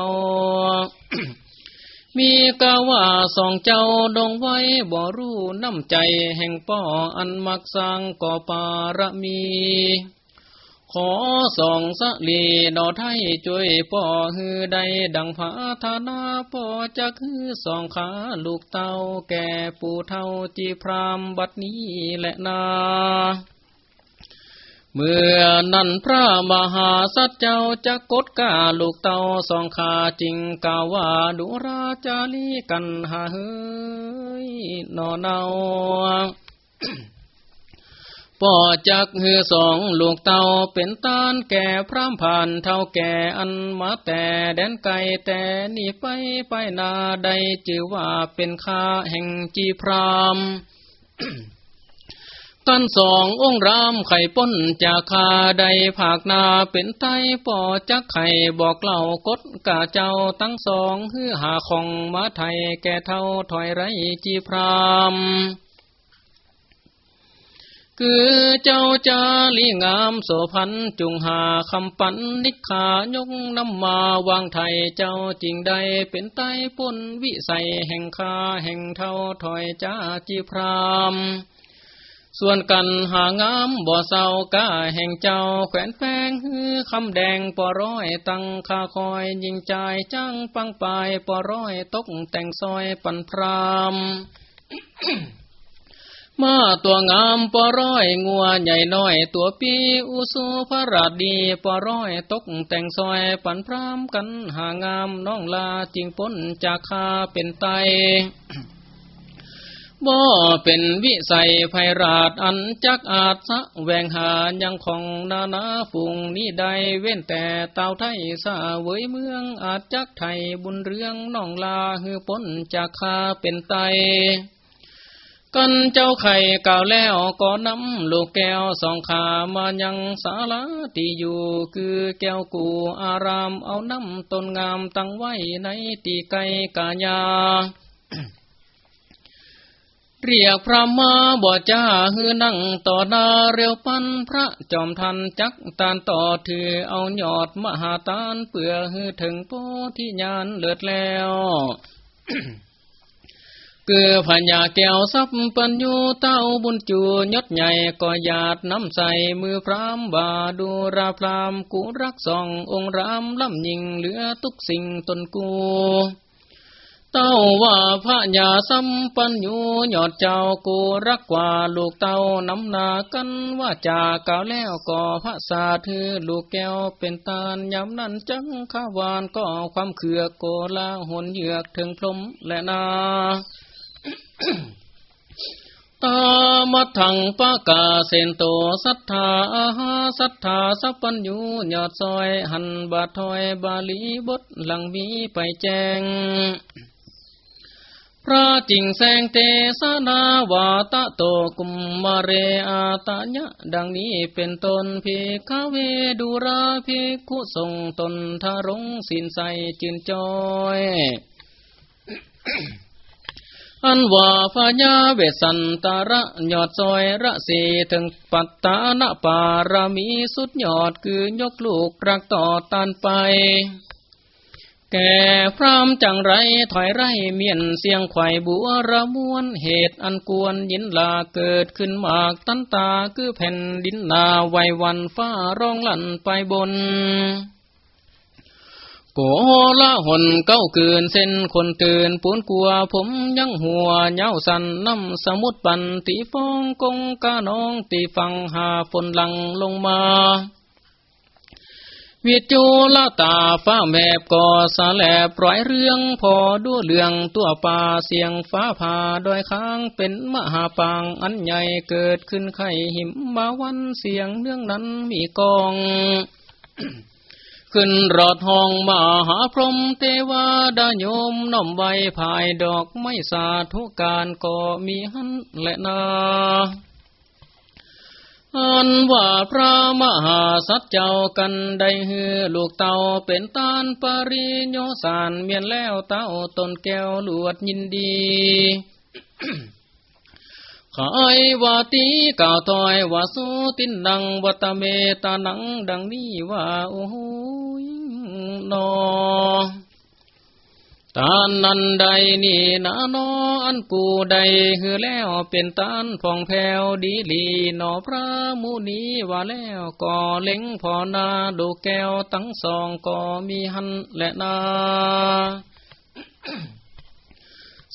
มีกาว่าสองเจ้าดงไว้บ่รู้น้ำใจแห่งป้ออันมักสร้างก่อปารมี ขอส่องสลีดอไทยช่วยป่อฮือใดดังผาธานาป่อจักฮือสองขาลูกเต้าแก่ปู่เท่าจีพรามบัดนี้แหละนา เมื่อนั้นพระมหาสัจเจ้าจะกดกาลูกเต่าสองขาจริงกาว่าดุราจาลีกันหาเฮยนอเนาป่อจักฮือสองลูกเต่าเป็นตานแก่พระผ่านเท่าแก่อันมาแต่แดนไกลแต่นี่ไปไปนาใดจือว่าเป็นข้าแห่งจีพราม กันสององรามไข่ป้นจากคาใดภาคนาเป็นไตปอจักไข่บอกเล่ากดกาเจ้าตั้งสองฮือหาของมาไทยแก่เท่าถอยไรจีพรามคือเจ้าจาลีงามโสพันจุงหาคำปันนิขายกน้ำมาวางไทยเจ้าจริงใดเป็นไตป้นวิสัยแห่งคาแห่งเท่าถอยจ้าจีพราม ส่วนกันหางามบ่อเศร้ากาแห่งเจ้าแขวนแฝงฮือคำแดงปอร้อยตั้งคาคอยยิงใจจังปังปายปอร้อยตกแต่งซอยปันพรามมาตัวงามปอร้อยงัวใหญ่น้อยตัวปีอุสุพระราดีปอร้อยตกแต่งซอยปันพรามกันหางามน้องลาจิงพ้นจากคาเป็นไต บ่เป็นวิสัยไพราชอันจักอาจสะแวงหายังของนานาฝูงนี้ใดเว้นแต่เต่าไทยสาเวยเมืองอาจจักไทยบุญเรื่องน้องลาฮือพ้นจากคาเป็นไตกันเจ้าไข่กล่าวแล้วก็นำลูกแก้วสองขามายังสาลาที่อยู่ คือแก้วกูอารามเอาน้ำต้นงามตั้งไว้ในตีไกกาญา เรียกพระมาบ่จ้าฮือนั่งต่อดาเร็วปันพระจอมทันจักตานต่อถือเอาหยอดมหาตานเปื่อฮือถึงโพธิญาณเลือดแล้วเกือพญาแก้วซับปัญญูเต้าบุญจูยศใหญ่ก็หยาดน้ำใสมือพรามบาดูราพรามกูรักสององค์รามลำยิงเหลือทุกสิ่งตนกู เต้าว่าพระยาสัมปัญญูยอดเจ้ากูรักกว่าลูกเต้าน้ำนากันว่าจาก่าวแล้วก็พระสาถือลูกแก้วเป็นตาลยำนั้นจังข้าวานก็ความเขือโกลาหนเหยือกถึงพรมและนาตามัทังปะกาเซนโตสัทธาอาหาสัทธาสัพปัญญูยอดซอยหันบาทอยบาลีบทหลังมีไปแจง พระจิงแสงเตสนาวาตะโตกุมมาเรอาตะญะดังนี้เป็นตนพิกเวดูราพิกุทรงตนทารงสินใสจืนจอยอันว่าพญาเวสันตาระยอดซอยระสีถึงปัตตานปารามีสุดยอดคือยกลูกรักต่อตันไป แก่พรามจังไรถอยไรเมียนเสียงไข่บัวระมวนเหตุอันกวนยินลาเกิดขึ้นมากตั้นตาคือแผ่นดินนาไววันฟ้าร้องลั่นไปบนโกละหนเก้าเกินเส้นคนเตือนปูนกลัวผมยังหัวเย้าสันน้ำสมุดปันตีฟองกงกาน้องตีฟังหาฝนหลังลงมา วิจูลตาฟ้าแมบก่อสาแลปล่อยเรื่องพอดูเรื่องตัวป่าเสียงฟ้าผ่าดอยค้างเป็นมหาปางอันใหญ่เกิดขึ้นไข่หิมมาวันเสียงเรื่องนั้นมีกองขึ้นรอดห้องมาหาพรหมเทวาดาโยมน้อมใบภายดอกไม้สาธุการก็มีหันและนา อันว่าพระมหาสัจเจ้ากันได้ฮือลูกเต่าเป็นตานปริโยสานเมียนแล้วเต่าตนแก้วลวดยินดีขอยวาตีก่าวถอยว่าสูตินดังวัตเมตานังดังนี้ว่าโอ้ยนอ ตานนันใดนี่นะนออันกูใดฮือแล้วเป็นตานฟองแผวดีลีนอพระมุนีว่าแล้วก็เล็งพอนาดูแก้วตั้งสองก็มีหันและนา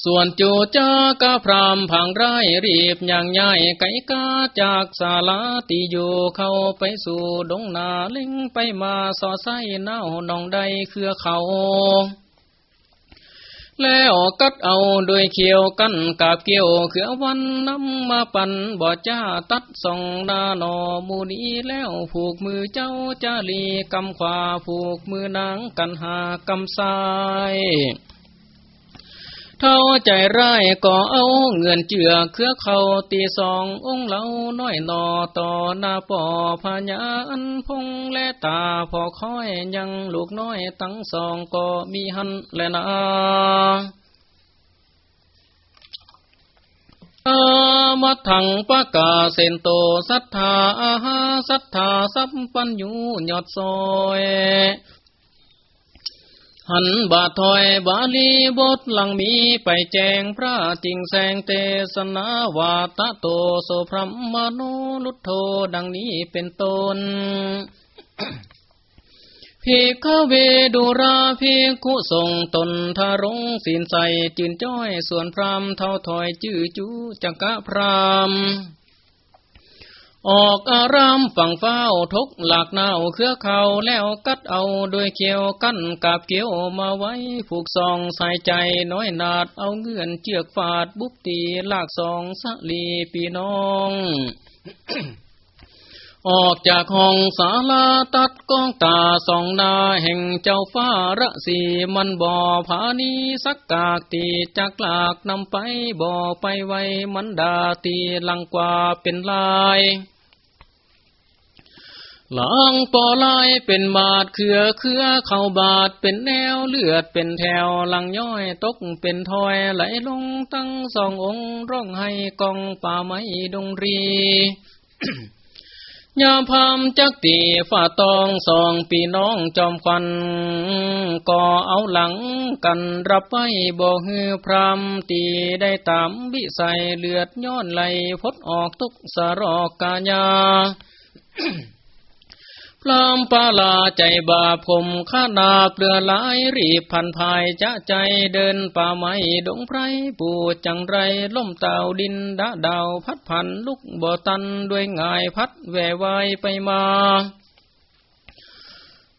ส่วนจูจากะพรามผังไรรีบอย่างใหญ่ไก่กาจากศาลาตีอยู่เข้าไปสู่ดงนาเล็งไปมาสอไส้เน่าหนองใดเครือเขา แล้วกัดเอาโดยเขียวกันกาบเกี่ยวเขือวันน้ำมาปั่นบ่จ้าตัดส่องนานอมูนีแล้วผูกมือเจ้าจาลีกำขวาผูกมือนางกันหากำซ้าย เท่าใจร้ายก็เอาเงินเจือเครือเขาตีสององเหลาน้อยนอต่อหน้าป่อพญาอันพงและตาพอคอยยังลูกน้อยตั้งสองก็มีหันและนาอามัทังปะกาเซนโตสัทธาอาหาสัทธาสัพปัญญูยอดซอย หันบาทอยบาลีบทหลังมีไปแจงพระจิงแสงเตสนาวาตะโตโสพรมโนลุทโธดังนี้เป็นตนพิกเวดูราพิกุทรงตนทารงสินใสจืนจ้อยส่วนพรามเท่าถอยจื้อจูจักะพราม ออกอารามฝั่งเฝ้าทกหลากนาวเครือเขาแล้วกัดเอาโดยเขียวกั้นกับเกี่ยวมาไว้ผูกซองใส่ใจน้อยนาดเอาเงื่อนเจือกฝาดบุบตีลากซองสลีปีน้องออกจากห้องศาลาตัดก้องตาสองนาแห่งเจ้าฟ้าระสีมันบ่อผานีสักกากตีจากลากนำไปบ่อไปไว้มันดาตีลังกว่าเป็นลาย หลังปอลายเป็นบาดเขือเขือเข้าบาดเป็นแนวเลือดเป็นแถวหลังย้อยตกเป็นถอยไหลลงตั้งสององค์ร้องให้กองป่าไม้ดงรียามพามจักตีฝ่าตองสองปีน้องจอมควันก่อเอาหลังกันรับไปบ่ฮือพรามตีได้ตามวิสัยเลือดย้อนไหลพดออกทุกสรอกกาญา พรามปาลาใจบาผมข้านาเปลือลายรีบพันภายจะใจเดินป่าไม้ดงไพรปูจังไรล่มเต่าดินดาดาวพัดพันลุกบ่อตันด้วยง่ายพัดแววายไปมา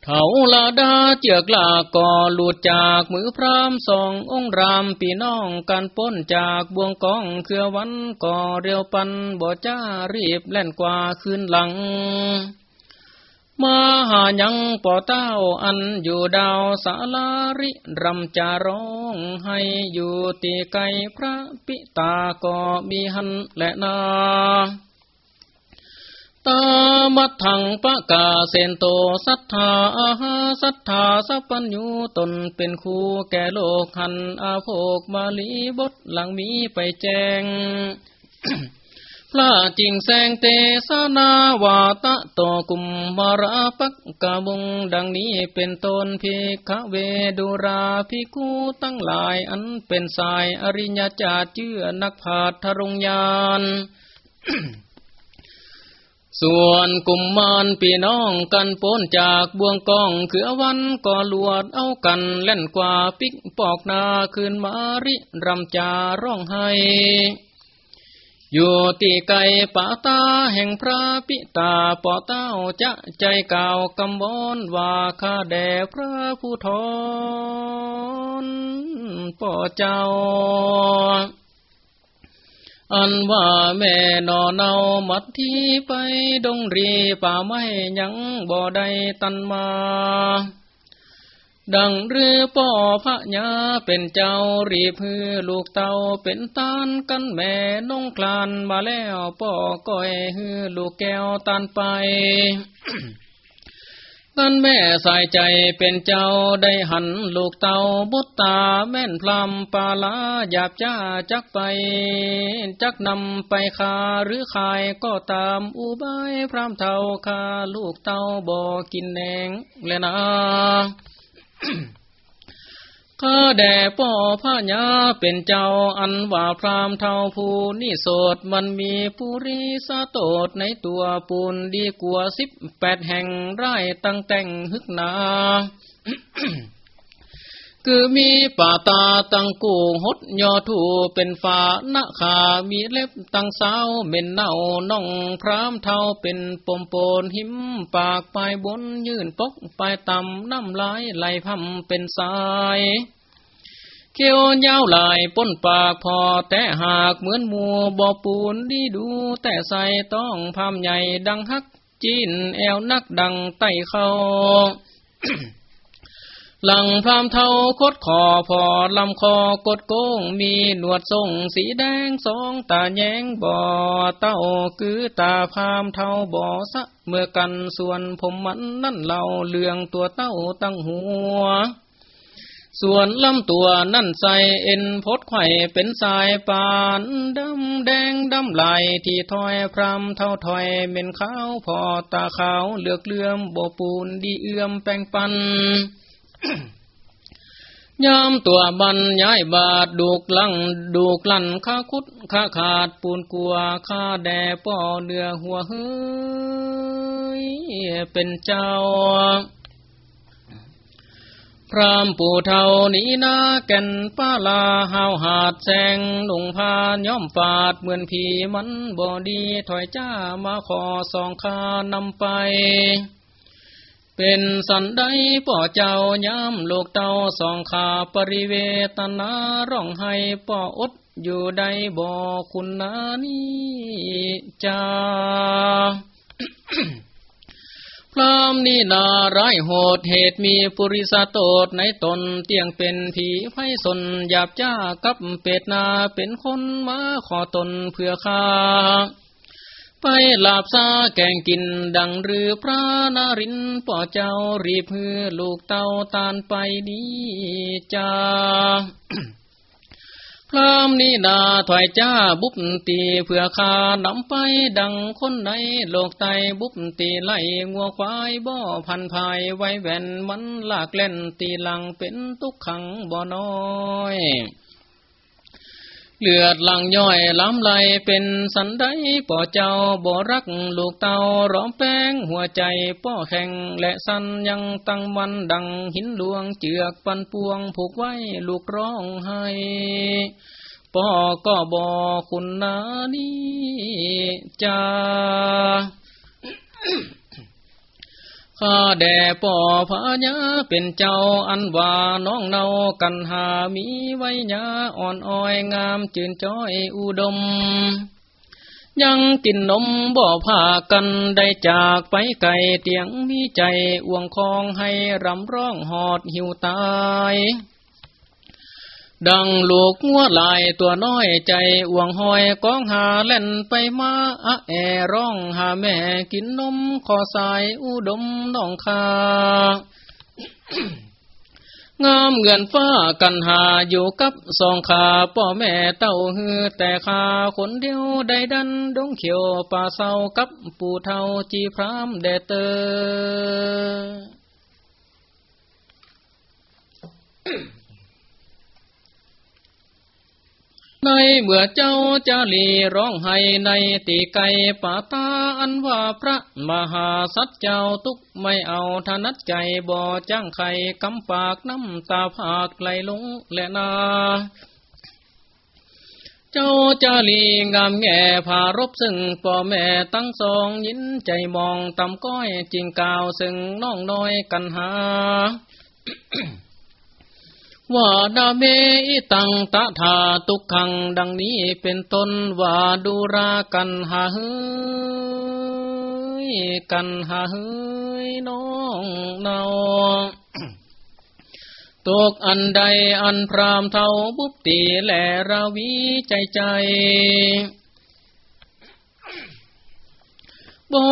เถาลาดาเจือกลาก่อหลุดจากมือพรามสององรามปีน้องการป้นจากบวงกองเครือวันก่อเรียวปันบ่จ้ารีบแล่นกว่าคืนหลัง มาหายังป่อเต้าอันอยู่ดาวสาลาริรำจาร้องให้อยู่ตีไกพระปิตาก็มีหันและนาตามัดถังปะกาเซนโตสัทธาอาหาสัทธาสัพพัญญูตนเป็นครูแก่โลกหันอาโภกบาลีบทหลังมีไปแจง พระจิงแสงเตสนาวาตะโตกุมมารปักกะบุงดังนี้เป็นตนพิกเวดุราพิกูตั้งหลายอันเป็นสายอริญญาจาเจือนักผาทรงยานส่วนกุมมารพี่น้องกันป้นจากบวงกองเขือวันก็ลวดเอากันเล่นกว่าปิกปอกนาคืนมาริรำจาร้องไห้ อยู่ตีไก่ป่าตาแห่งพระปิตาปอเต้าจะใจเก่ากำบอนว่าข้าแด่พระผู้ทนป่อเจ้า อันว่าแม่นอเนามัดที่ไปดงรีป่าไม้ยังบ่ได้ตันมา ดังเรือป่อพระญาเป็นเจ้ารีพือลูกเต่าเป็นตานกันแม่น้องคลานมาแล้วป่อก้อยฮือลูกแก้วตานไปกันแม่ใส่ใจเป็นเจ้าได้หันลูกเต่าบุตตาแม่นพลำปาลาหยาบจ้าจักไป จักนำไปคาหรือขายก็ตามอุบายพรามเท่าคาลูกเต่าบ่กินแหนงแลนะ ข้าแด่ป่อพระญาเป็นเจ้าอันว่าพรามเท่าผู้นี่โสดมันมีปุริสะโตดในตัวปูนดีกว่าสิบแปดแห่งไร่ตั้งแต่งฮึกนา คือมีป่าตาตังกูหดยอถูเป็นฝาหน้าขามีเล็บตังสาวเหม็นเน่าน่องพรามเท่าเป็นปมโปนหิมปากปลายบนยื่นปกปลายต่ำน้ำลายไหลพัมเป็นสายเขียวยาวลายป้นปากพอแต่หากเหมือนมัวบ่อปูนดีดูแต่ใส่ต้องพามใหญ่ดังฮักจีนแอวนักดังไตเขา หลังพรามเทาคดคอพอลำคอกดโกงมีหนวดทรงสีแดงสองตาแยงบ่อเต้าคือตาพรามเทาบ่อสะเมื่อกันส่วนผมมันนั่นเล่าเลืองตัวเต้าตั้งหัว ส่วนลำตัวนั่นใส่เอ็นพดไข่เป็นสายปานดำแดงดำลายที่ถอยพรำเท่าถอยเม็นขาวพอตาขาวเลือกเลื่อมโบปูนดีเอื้อมแปงปัน ยามตัวบันย้ายบาดดูกลังดูกลั่นข้าคุดข้าขาดปูนกัวข้าแด่ป่อเดือหัวเฮ้ยเป็นเจ้า พรามปู่เท่านี้นาแก่นป้าลาหาวหาดแสงหนุ่งพานย่อมฝาดเหมือนผีมันบอดีถอยจ้ามาขอสองคานำไป เป็นสันไดป่อเจ้าย้ำโลกเต้าสองขาปริเวตนาร้องให้ป่ออดอยู่ใดบ่คุณนานี้จ้าพรามนี่นาร้ายโหดเหตุมีปุริสโตดในตนเตียงเป็นผีไพสนหยาบจ้ากับเป็ดนาเป็นคนมาขอตนเพื่อข้า ไปลาบซาแกงกินดังหรือพระนรินป่อเจ้ารีบเพื่อลูกเต้าตานไปดีจ้าพรามนีนาถอยจ้าบุบตีเพื่อขานำไปดังคนในโลกไตบุบตีไล่งัวควายบ่อพันภายไว้แว่นมันลากเล่นตีหลังเป็นตุกขังบ่อน้อย เลือดหลังย่อยล้ำไหลเป็นสันได้ป่อเจ้าบ่รักลูกเต่าร้อมแป้งหัวใจป่อแข็งและสันยังตั้งมันดังหินหลวงเจือกปันปวงผูกไว้ลูกร้องให้ป่อก็บ่คุณนานี้จ้า ข้าแด่ป่อพญาเป็นเจ้าอันว่าน้องเนากันหามีไว้ยาอ่อนอ้อยงามจืนจ้อยอุดม ยังกินนมบ่อผ้ากันได้จากไปไก่เตียงมีใจอวงคองให้รำร้องหอดหิวตาย ดังลูกงัวลายตัวน้อยใจอ่วงหอยกองหาเล่นไปมาอะแอร้องหาแม่กินนมขอสายอุดมน้องคางามเงินฟ้ากันหาอยู่กับสองขาพ่อแม่เต้าฮือแต่ขาคนเดียวได้ดันดงเขียวป่าเศร้ากับปู่เทาจีพรามแดเตอ ในเมื่อเจ้าจาลีร้องไห้ในตีไก่ป่าตาอันว่าพระมหาสัจเจ้าตุกไม่เอาทนัดใจบ่อจ้างไข่กำปากน้ำตาผากไหลลงและนาเจ้าจาลีงามแง่ผารบซึ่งพ่อแม่ตั้งสองยินใจมองตำก้อยจริงกาวซึ่งน้องน้อยกันหา ว่าดาเมตังตะธาตุขังดังนี้เป็นต้นว่าดูรากันหาเฮ้ยกันหาเฮ้ยน้องเนาตกอันใดอันพรามเท่าบุบตีแหลราวีใจใจ บ่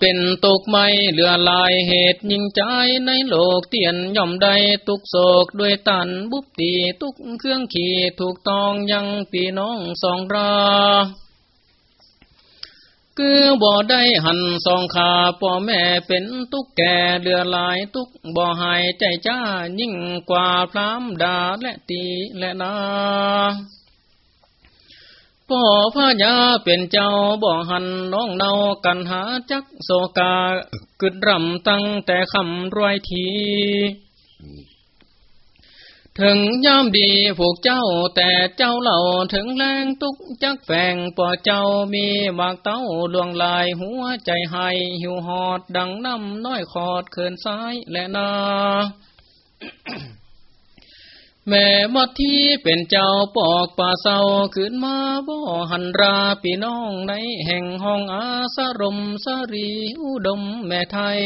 เป็นตกไม่เหลือลายเหตุยิงใจในโลกเตียนย่อมใดตุกโศกด้วยตันบุบตีตุกเครื่องขี่ถูกตองยังปีน้องสองราคือบ่ได้หันสองขาพ่อแม่เป็นตุกแก่เลือลายตุกบ่หายใจจ้ายิ่งกว่าพรามดาและตีและนา พ่อพญาเป็นเจ้าบ่หันน้องเนากันหาจักโศกากึดรำตั้งแต่คำรวยทีถึงย่ำดีผูกเจ้าแต่เจ้าเหล่าถึงแรงตุกจักแฝงป่อเจ้ามีมากเต้าดวงลายหัวใจให้หิวหอดดังน้ำน้อยขอดเขินซ้ายและนา แม่มัดที่เป็นเจ้าปอกป่าเศร้าขึ้นมาบ่หันราพี่น้องในแห่งห้องอาสรมสรีอุดมแม่ไทย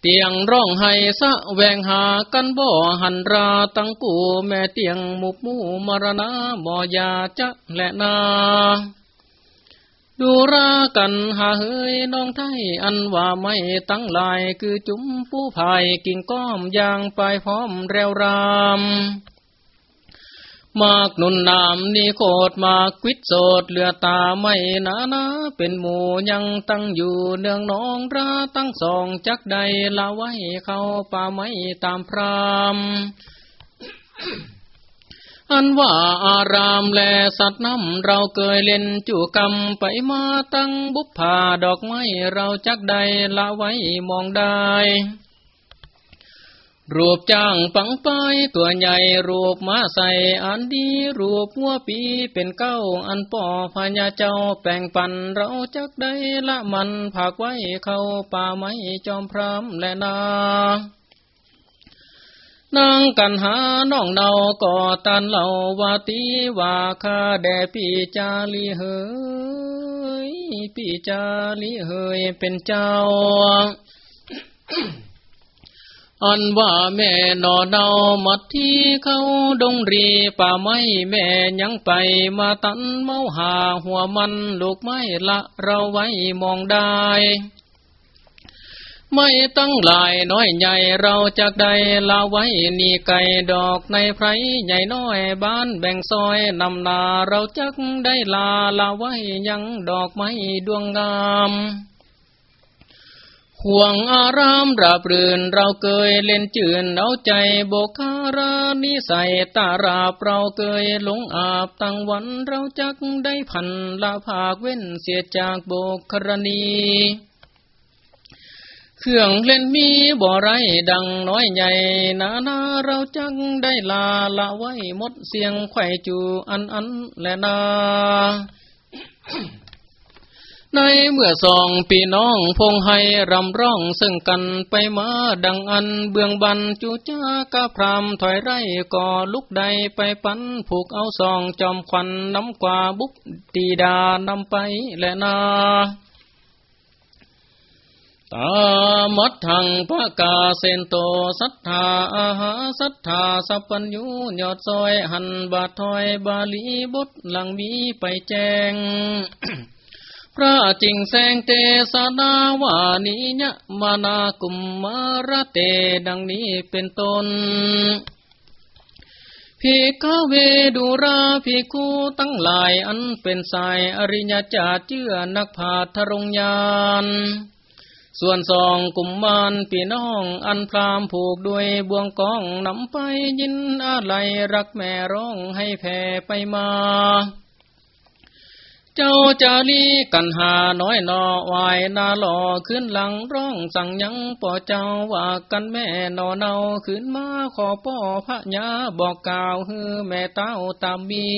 เตียงร้องไห้สะแวงหากันบ่หันราตั้งกูแม่เตียงมุบมูมรณะบ่ยาจะและนา ดูรากันหาเฮยน้องไทยอันว่าไม่ตั้งลายคือจุ้มผู้ภายกิ่งก้อมยางไปพร้อมเร็วรามมากนุนนามนี่โคดมากวิดโสดเหลือตาไม่นานาเป็นหมู่ยังตั้งอยู่เนืองน้องราตั้งสองจักใดละไว้เข้าป่าไม่ตามพราม อันว่าอารามแลสัตว์น้ำเราเคยเล่นจู่กรรมไปมาตั้งบุพผาดอกไม้เราจักใดละไว้มองได้รูปจ้างปังไปตัวใหญ่รูปมาใส่อันดีรูปหัวปีเป็นเก้าอันป่อพญาเจ้าแปลงปันเราจักได้ละมันผักไว้เข้าป่าไม้จอมพรามและนา นางกันหาน้องเนาก่อตันเหล่าวาตีว่าคาแด่ปีจาลีเฮยพี่จาลิเฮยเป็นเจ้า อันว่าแม่นอเนามัดที่เขาดงรีป่าไม้แม่ยังไปมาตันเมาหาหัวมันลูกไม้ละเราไว้มองได้ ไม่ตั้งหลายน้อยใหญ่เราจากใดลาไว้นี่ไก่ดอกในไพรใหญ่น้อยบ้านแบ่งซอยนำนาเราจักได้ลาลาไว้ยังดอกไม้ดวงงามห่วงอารามราบรื่นเราเคยเล่นจืนเอาใจโบการานิสัยตาราบเราเคยหลงอาบตั้งวันเราจักได้พันลาภาคเว้นเสียจากโบกรณี เครื่องเล่นมีบ่อไรดังน้อยใหญ่นานาเราจังได้ลาละไว้หมดเสียงไข่จูอันอันและนาในเมื่อสองปีน้องพงให้รำร้องซึ่งกันไปมาดังอันเบื้องบันจูจ้ากะพรามถอยไร่ก่อลุกใดไปปันผูกเอาสองจอมควันน้ำกว่าบุกตีดานำไปและนา ตามัดทังพระกาเซนโตสัทธาอาหาสัทธาสัพพัญญูยอดซอยหันบาทถอยบาลีบทหลังมีไปแจงพระจิงแสงเตสนาวานิยะมานากุมมารเตดังนี้เป็นต้นพิกเวดูราพิคูตั้งหลายอันเป็นสายอริยจาเจือนักพาทรงยาน ส่วนสองกุมมานพี่น้องอันพรามผูกด้วยบ่วงกองนำไปยินอะไรรักแม่ร้องให้แผ่ไปมา เจ้าจาลีกันหาน้อยนอวายนาหล่อขึ้นหลังร้องสั่งยังป่อเจ้าว่ากันแม่นอเนาขึ้นมาขอป่อพระยาบอกกล่าวฮือแม่เต้าตามมี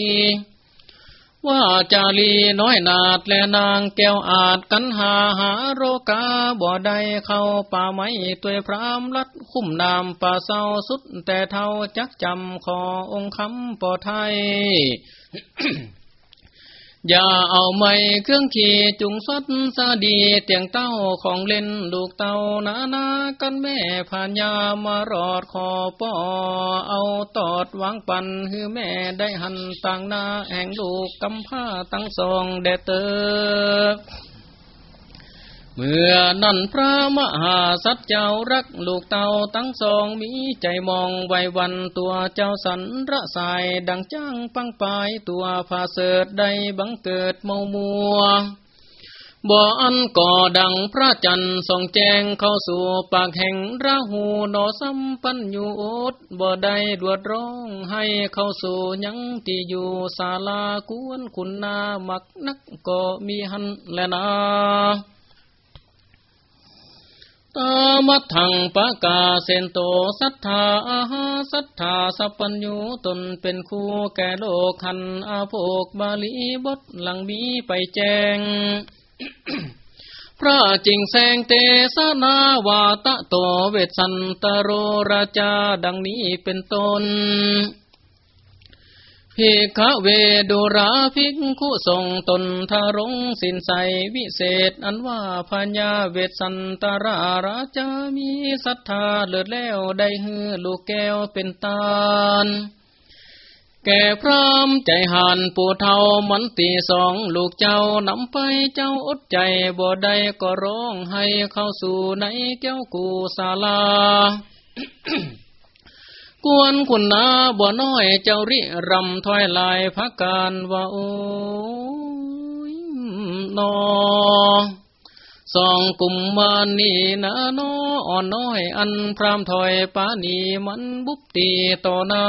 ว่าจาลีน้อยนาดและนางแก้วอาจกันหาหาโรกาบ่อใดเข้าป่าไม้ตัวพรามลัดคุ้มนามป่าเศร้าสุดแต่เท่าจักจำขอองค์คำปอไทย อย่าเอาไม้เครื่องขี่จุงสัดสาดีเตียงเต้าของเล่นลูกเต้านานากันแม่ผ่านยามารอดขอปอเอาตอดวางปันคือแม่ได้หันต่างนาแห่งลูกกำผ้าตั้งสองเดเตอ เมื่อนั่นพระมหาสัจเจ้ารักลูกเต่าตั้งสองมีใจมองไววันตัวเจ้าสันระสายดังจ้างปังปายตัวผาเสดได้บังเกิดเมามัวบ่ออันก่อดังพระจันทร์ส่องแจงเข้าสู่ปากแห่งราหูนอสัมปัญญูอดบ่ได้ดวดร้องให้เข้าสู่ยังที่อยู่ศาลากวนคุณนามักนักก็มีหันแลนา ตามัทังปะกาเซนโตสัทธาอาหาสัทธาสัพปัญญูตนเป็นคู่แก่โลกขันอาโภกบาลีบทหลังมีไปแจงพระจิงแสงเตสนาวาตะโตเวสันตโรราจาดังนี้เป็นต้น ภิกขเวดุราภิกขุทรงตนทารงสินใสวิเศษ อันว่าพญาเวสันตราราจามีศรัทธาเลิศแล้วได้ฮือลูกแก้วเป็นตาลแก่พร้อมใจหันปูเทามันตีสองลูกเจ้านำไปเจ้าอดใจบ่ได้ก็ร้องให้เข้าสู่ในแก้วกูศาลา กวนคุณนาบ่น้อยเจ้าริรำถอยลายพักการว่าโอ้ยนอสองกุมมานีนะนออ่อนน้อยอันพรามถอยปานีมันบุบตีต่อนา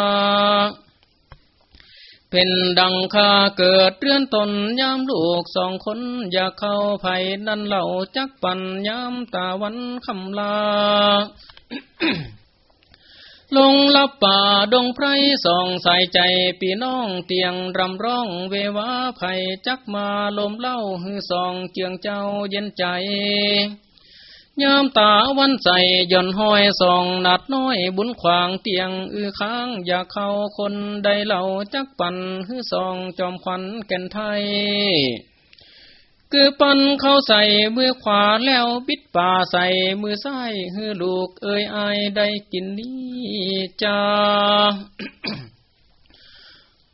เป็นดังคาเกิดเรื่อนตนยามลูกสองคนอยากเข้าไผ่นั่นเหล่าจักปันยามตาวันคำลา ลงลับป่าดงไพรส่องใส่ใจปีน้องเตียงรำร้องเววาไผ่จักมาลมเล่าฮือส่องเจียงเจ้าเย็นใจ ยามตาวันใสย่อนห้อยส่องนัดน้อยบุญขวางเตียงอือค้างอยากเข้าคนใดเหล่าจักปั่นฮือส่องจอมขวัญแก่นไทย คือปันเข้าใส่มือขวาแล้วบิดป่าใส่มือซ้ายฮือลูกเอ้ยอายได้กินนี้จ้า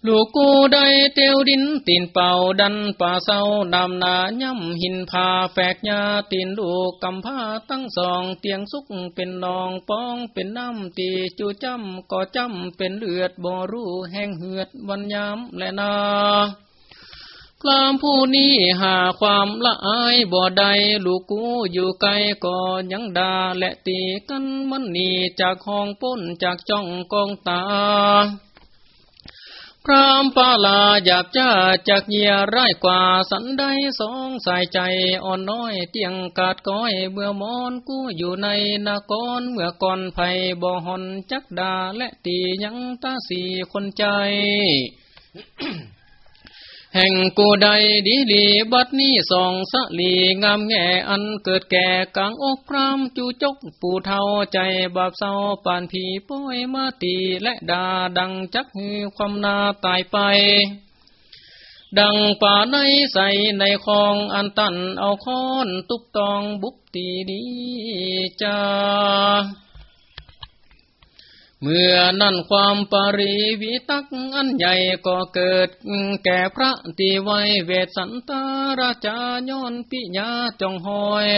ลูกกูได้เตียวดินตีนเป่าดันป่าเศร้าดำนาย่ำหินผาแฝกยาตีนลูกกำผ้าตั้งสองเตียงสุกเป็นนองป้องเป็นน้ำตีจูจำก่อจำเป็นเลือดบ่อรู้แห้งเหือดวันยามและนา คลามผู้นี้หาความละอายบ่ใดลูกกูอยู่ไกลก็ยังดาและตีกันมันนีจากห้องป้นจากจ้องกองตา พรามปาลาหยาบจ้าจากเยียร้ายกว่าสันได้สองสายใจอ่อนน้อยเตียงกาดก้อยเมื่อมอนกูอยู่ในนากรเมื่อก่อนไผ่บ่หอนจักดาและตียังตาสีคนใจ แห่งกูใดดีลีบัดนี้สองสลีงามแง่อันเกิดแก่กลางอกพรามจูจกปูเทาใจบาปเศร้าปานผีป้อยมาตีและดาดังจักหือความนาตายไป ดังป่าในใสในคลองอันตันเอาค้อนตุกตองบุกตีดีจ้า เมื่อนั่นความปริวิตักอันใหญ่ก็เกิดแก่พระตีไวเวสันตาราชาย้อนปิญาจองหอย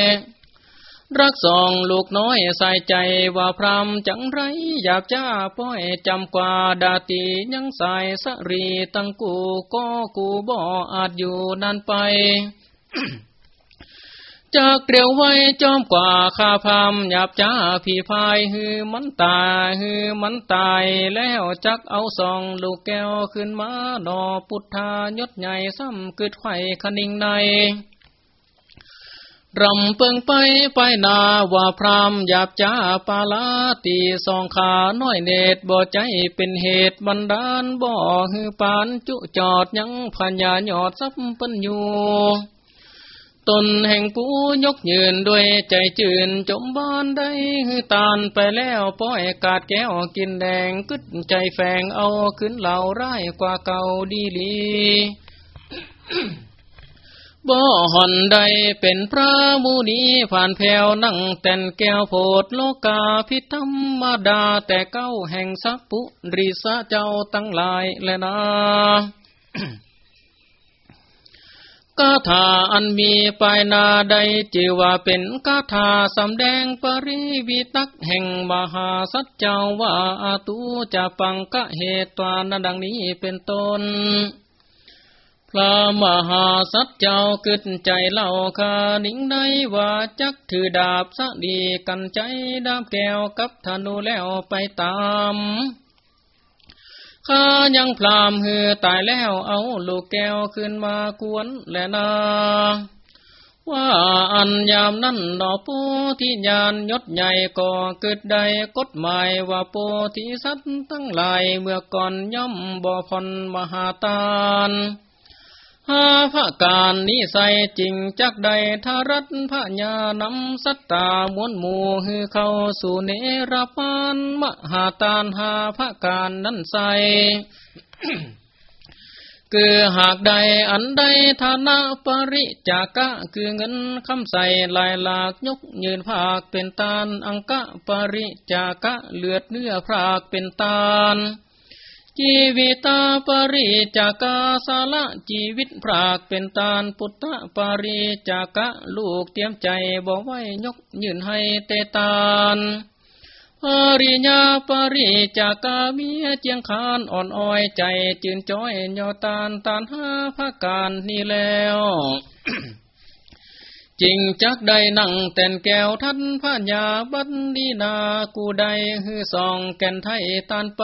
รักสองลูกน้อยใส่ใจว่าพรำจังไรหยาบจ้าป้อยจำกว่าดาตียังใส่สรีตั้งกูก็กูบ่อาจอยู่นั่นไป จากเกลียวไว้จอมกว่าข้าพามหยาบจ้าผีพายฮือมันตายฮือมันตายแล้วจักเอาสองลูกแก้วขึ้นมาดอพุทธายศใหญ่ซ้ำกึดไข่คนิ่งในรำเปิงไปไปนาว่าพรามหยาบจ้าปาลาตีสองขาน้อยเนตบ่ใจเป็นเหตุบันดาลบ่ฮือปานจุจอดยังพัญญาหยอดซับปัญญู ตนแห่งกูยกยืนด้วยใจจืนจมบ้านได้ตานไปแล้วป้อยกาดแก้วกินแดงกึดใจแฝงเอาขึ้นเหล่าไร้กว่าเก่าดีลีบ่หอนใดเป็นพระมูนีผ่านแผ่วนั่งแต่นแก้วโพดโลกาพิธรรมดาแต่เก้าแห่งสัพปุริสะเจ้าตั้งหลายแลนะ กาถาอันมีปลายนาใดจิว่าเป็นกาถาสำแดงปริวิตักแห่งมหาสัจเจ้าว่าอาตูจะปังกะเหตุวานดังนี้เป็นต้นพระมหาสัจเจ้ากึดใจเล่าคานิ่งในว่าจักถือดาบสะดีกันใจดาบแก้วกับธนูแล้วไปตาม ข้ายังพรามเหือตายแล้วเอาลูกแก้วขึ้นมากวนแลนา ว่าอันยามนั้นดอปูที่ญาณยศใหญ่ก่อเกิดใดกฎหมายว่าโปธิสัตว์ทั้งหลายเมื่อก่อนย่อมบ่พนมหาตาน หาพระการนิสัยจริงจักใดทารัตพระญานำสัตตามวนหมู่ฮือเข้าสู่เนรปานมหาตานหาพระการนั้นใสคือหากใดอันใดฐานะปริจากะคือเงินคำใส่ลายหลากยกยืนภาคเป็นตานอังกะปริจากะเลือดเนื้อภาคเป็นตาน ชีวิตาปริจากาสาละชีวิตพรากเป็นตาลปุตตะปริจากะลูกเตรียมใจบอกไว้ยกยืนให้เตตานปริญาปริจากาเมียเจียงคานอ่อนอ้อยใจจืนจ้อยยอตานตานห้าภาการนี้แล้ว จริงจักใดนั่งแต่นแก้วทันพาญาบันดีนากูใดฮือสองแก่นไทยตานไป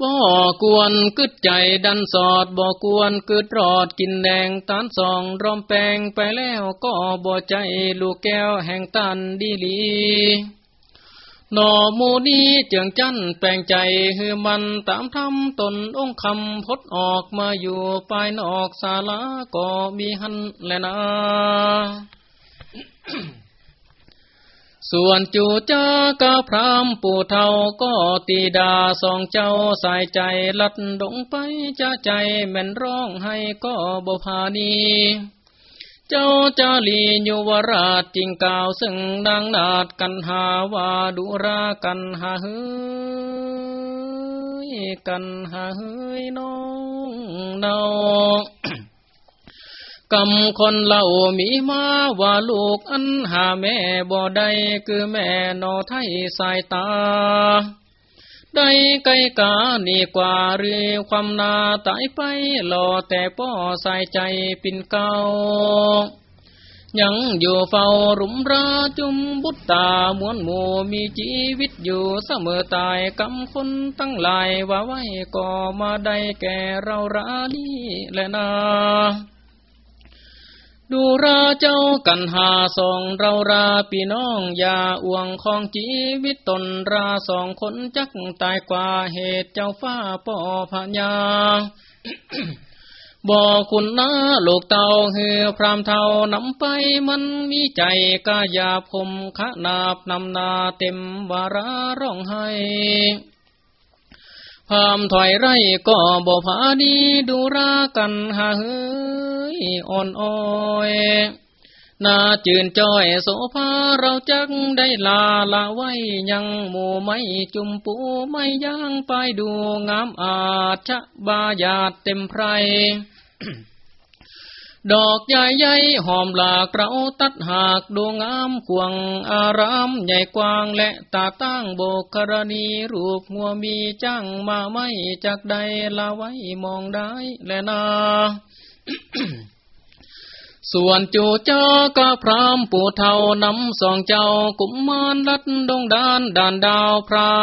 บ่กวนกึดใจดันสอดบ่กวนกึดรอดกินแดงตานสองรอมแปงไปแล้วก็บ่ใจลูกแก้วแห่งตันดีลี นอมูนี้เจียงจันแปลงใจฮือมันตามทำตนองคำพดออกมาอยู่ปลายนอกศาลาก็มีหันแลนะส่วนจูจากะพรามปู่เทาก็ตีดาสองเจ้าสายใจลัดดงไปจะใจแม่นร้องให้ก็บพานี จ้าจาลียุวราชจิงกล่าวซึ่งดังนาดกันหาว่าดุรากันหาเฮยกันหาเฮยน้องเนากำคนเล่ามีมาว่าลูกอันหาแม่บ่ได้คือแม่นอไทยสายตา ได้ไกลกานีกว่าหรือความนาตายไปหล่อแต่ป้อใส่ใจปินเก่ายังอยู่เฝ้ารุมราจุมบุตตามวนหมู่มีชีวิตอยู่เสมอตายกำคนตั้งหลายว่าไว้ก็มาได้แก่เราราลีและนา ดูราเจ้ากันหาสองเราราพี่น้องอย่าอวงของชีวิตตนราสองคนจักตายกว่าเหตุเจ้าฟ้าป่อพญาบอกคุณนะลูกเต่าเฮือพรามเท่านำไปมันมีใจกายาพมขนาบนำนาเต็มวาราร้องไห้ พามถอยไรก็บ่ผาดีดูรากันหาเฮ้ยอ่อนอ้อยนาจืนจ้อยโสภาเราจักได้ลาละไว้ยังหมู่ไม่จุมปูไม่ย่างไปดูงามอาชะบาญาตเต็มไพร ดอกใหญ่ใหญ่หอมหลากเราตัดหากดวงงามกวงอารามใหญ่กว้างและตาตั้งโบกกรณีรูปหัวมีจ้างมาไม่จากใดละไว้มองได้และนาส่วนจูเจ้าก็พรามปู่เทานำสองเจ้ากุมมารลัดดงดานด่านดาวพรา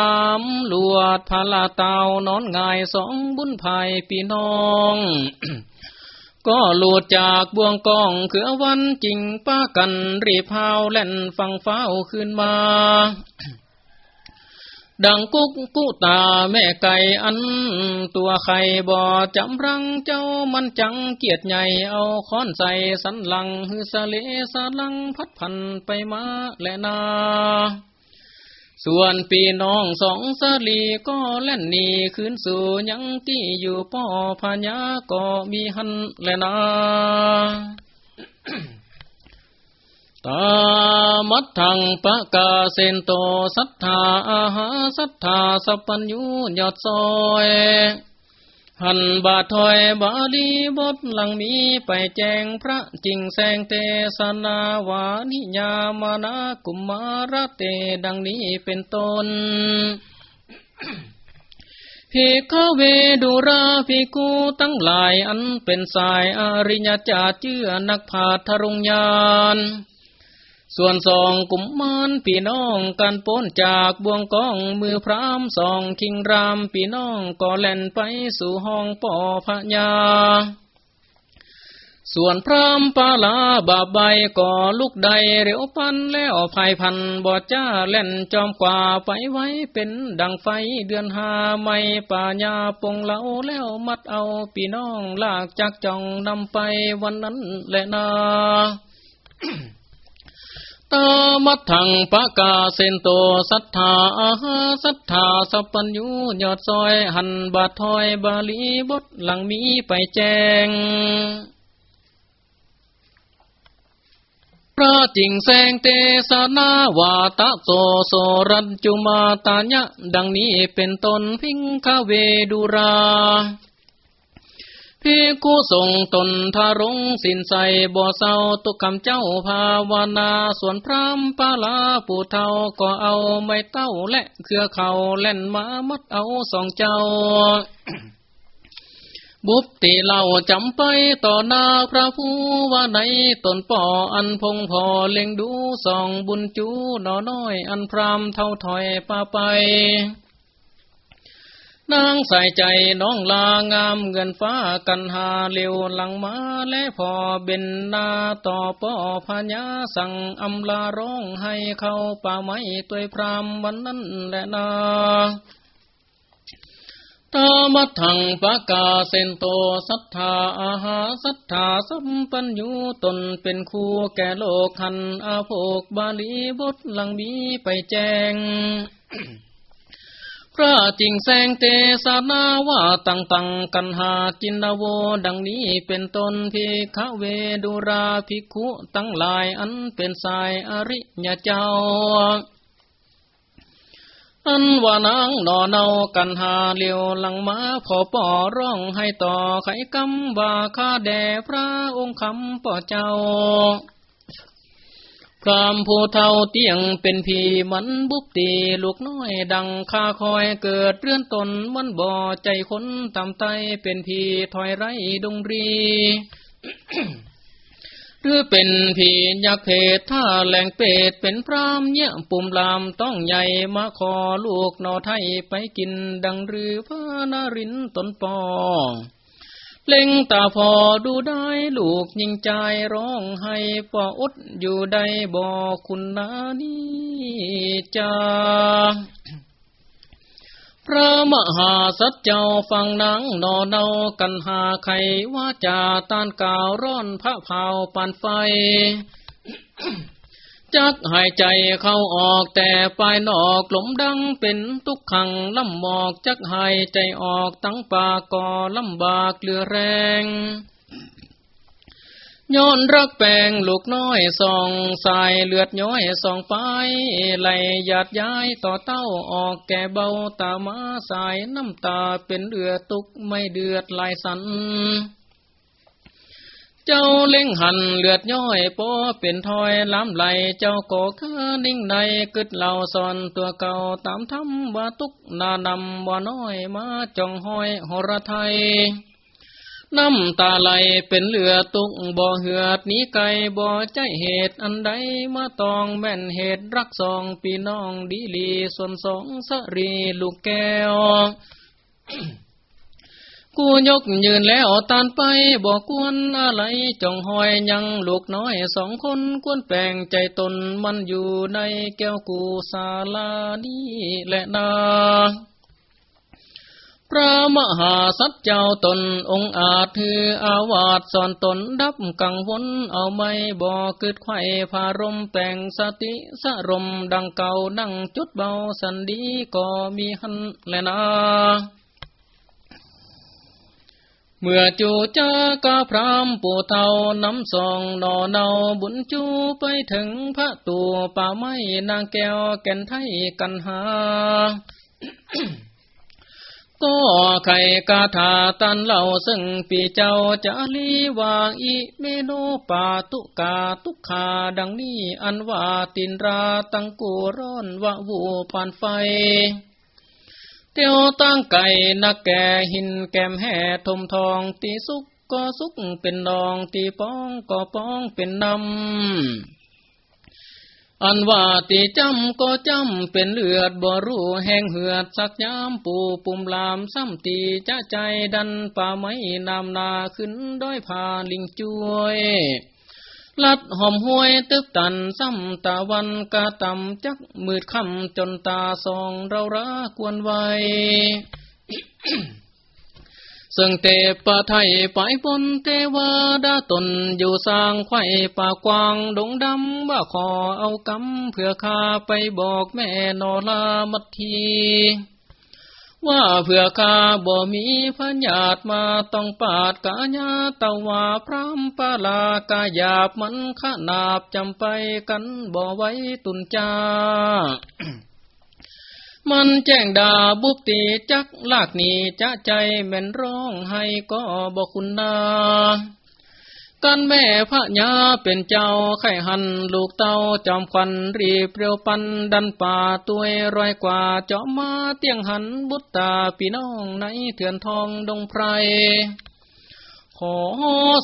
มลวดพาลาเตานอนง่ายสองบุญภัยพี่น้อง ก็หลุดจากบ่วงกองเขือวันจริงป้ากันรีพาวเล่นฟังฟ้าขึ้นมา ดังกุกกุตาแม่ไก่อัน ตัวไข่บ่อจำรังเจ้ามันจังเกียดใหญ่เอาค้อนใส่สันหลัง ฮือสะเลสะลังพัดพันไปมาและนา ส่วนปีน้องสองสลีก็เล่นนีคืนสู่ยังที่อยู่ป่อพญาก็มีหันแลนาตามัดทังปะกาเซนโตสัทธาอาหาสัทธาสัพพัญญูยอดซอย หันบาทถอยบาลีบทหลังมีไปแจงพระจริงแสงเตสนาวานิยามานากุมารเตดังนี้เป็นต้นพิกเวดุราภิกูตั้งหลายอันเป็นสายอริยจาเจือนักพาทรุงยาน ส่วนสองกุมมานพี่น้องกันป้นจากบวงกองมือพรามสองคิงรามพี่น้องก็แล่นไปสู่ห้องป่อพญาส่วนพรามปาลาบาใบก่อลูกใดเร็วพันแล้วภายพันบอดจ้าเล่นจอมกว่าไปไว้เป็นดังไฟเดือนหาไม่ป่าญาปงเหลาแล้วมัดเอาพี่น้องลากจากจองนำไปวันนั้นแหละนา ตามัทังปะกาเซนโตสัทธาอาหาสัทธาสัพปัญญูยอดซอยหันบาทอยบาลีบทหลังมีไปแจงพระจิงแสงเตสนาวาตะโสโสรัญจุมาตาญะดังนี้เป็นตนพิงคเวดุรา พิกุส่งตนทารงสินใสบ่อเศร้าตุกคำเจ้าภาวนาส่วนพรามปาลาผู้เท่าก็เอาไม่เต้าและเครือเขาเล่นมามัดเอาสองเจ้า บุปติเล่าจำไปต่อหน้าพระผู้ว่าในตนป่ออันพงพอเล็งดูสองบุญจูหนอน้อยอันพรามเท่าถอยปาไป นางใส่ใจน้องลางามเงินฟ้ากันหาเลียวหลังมาและพอเบนนาต่อป่อพญาสั่งอำลาร้องให้เข้าป่าไม้ตัวพรามวันนั้นแหละนาตมัทังปะกาเซนโตสัทธาอาหาสัทธาสัมปัญญูตนเป็นคู่แก่โลกคันอาโภกบาลีบทหลังมีไปแจ้ง พระจริงแสงเตสนาว่าตังตังกันหาจินดาโวดังนี้เป็นตนพิขเวดุราภิกขุตั้งหลายอันเป็นสายอริยเจ้า อันว่านางนอเนากันหาเลียวหลังมาพอป่อร้องให้ต่อไขกำว่าข้าแด่พระองค์คำป่อเจ้า พรามผู้เท่าเตียงเป็นผีมันบุบตีลูกน้อยดังข้าคอยเกิดเรื่อนตนมันบ่อใจคนตำไตเป็นผีถอยไรดงรีหรือเป็นผียักเพศถ้าแหลงเป็ดเป็นพรามเนี่ยปุ่มลามต้องใหญ่มาขอลูกนอไทยไปกินดังหรือพานารินตนปอ เล็งตาพอดูได้ลูกยิงใจร้องให้ปออดอยู่ได้บ่คุณนานี่จ้าพระมหาสัจเจ้าฟังนังนอเนากันหาไขว่าจาตานกาวร้อนพระเผาปานไฟ จักหายใจเข้าออกแต่ปลายนอกหลมดังเป็นทุกขังลำหมอกจักหายใจออกตั้งปากก่อลำบากเลือแรงย้อนรักแปลงลูกน้อยส่องสายเลือดย้อยส่องไปไหลหยาดย้ายต่อเต้าออกแก่เบาตามาสายน้ำตาเป็นเอือตุกไม่เดือดลายสัน เจ้าเล่งหันเลือดย้อยปอเป็นถอยล้ำไหลเจ้าโกข้านิ่งในกึดเหล่าซอนตัวเก่าตามทำว่าตุกนานำว่าน้อยมาจองห้อยหรไทยน้ำตาไหลเป็นเหลือตุกบ่อเหือดนี้ไก่บ่อใจเหตุอันใดมาตองแม่นเหตุรักสองปีน้องดีลีส่วนสองสรีลูกแก้ว กูยกยืนแล้วตานไปบอกกวนอะไรจ้องหอยยังลูกน้อยสองคนกวนแปลงใจตนมันอยู่ในแก้วกูสาลานี้แหละนาพระมหาสัจเจ้าตนองอาจถืออาวาสสอนตนดับกังวลเอาไม่บ่อกึดไข่พารมแปลงสติสรมดังเก่านั่งจุดเบาสันดีก็มีหันแลนา เมื่อจูจ้ากาพรามปู่เทาน้ำซองนอเนาบุญจูไปถึงพระตัวป่าไม้นางแก้วแก่นไทยกันหา ก็ไข่กาถาตันเล่าซึ่งปีเจ้าจะลีวาอิเมโนปาตุกาตุกขาดังนี้อันว่าตินราตังกูร้อนวะวูปานไฟ เตียวตั้งไก่นักแก่หินแก้มแห่ทมทองตีสุกก็สุกเป็นนองตีป้องก็ป้องเป็นนำอันว่าตีจำก็จำเป็นเลือดบ่รู้แห้งเหือดสักยามปูปุ่มลามซ้ำตีจะใจดันป่าไม้นำนาขึ้นด้อยผาลิงจวย ลัดหอมห้วยตึกตันซ้ำตะวันกะตำจักมืดค่ำจนตาสองเราระกวนไวซึ่งเตปะไทยไปปนเทวดาตนอยู่สร้างไข่ป่ากวางดงดำว่าขอเอากำเพื่อข้าไปบอกแม่นอลามัทที ว่าเพื่อข้าบ่มีพญาตมาต้องปาดกาญาตะวาพรามปาลากาหยาบมันขนาบจำไปกันบ่ไว้ตุนจ้ามันแจ้งดาบุบตีจักลากนีจะใจแม่นร้องให้ก็บอกคุณนา กันแม่พระญาเป็นเจ้าไข่หัน ลูกเต้าจอมควันรีเปรียวปันดันป่าตัวรอยกว่าจอมมาเตียงหันบุตตาพี่น้องในเถื่อนทองดงไพรขอ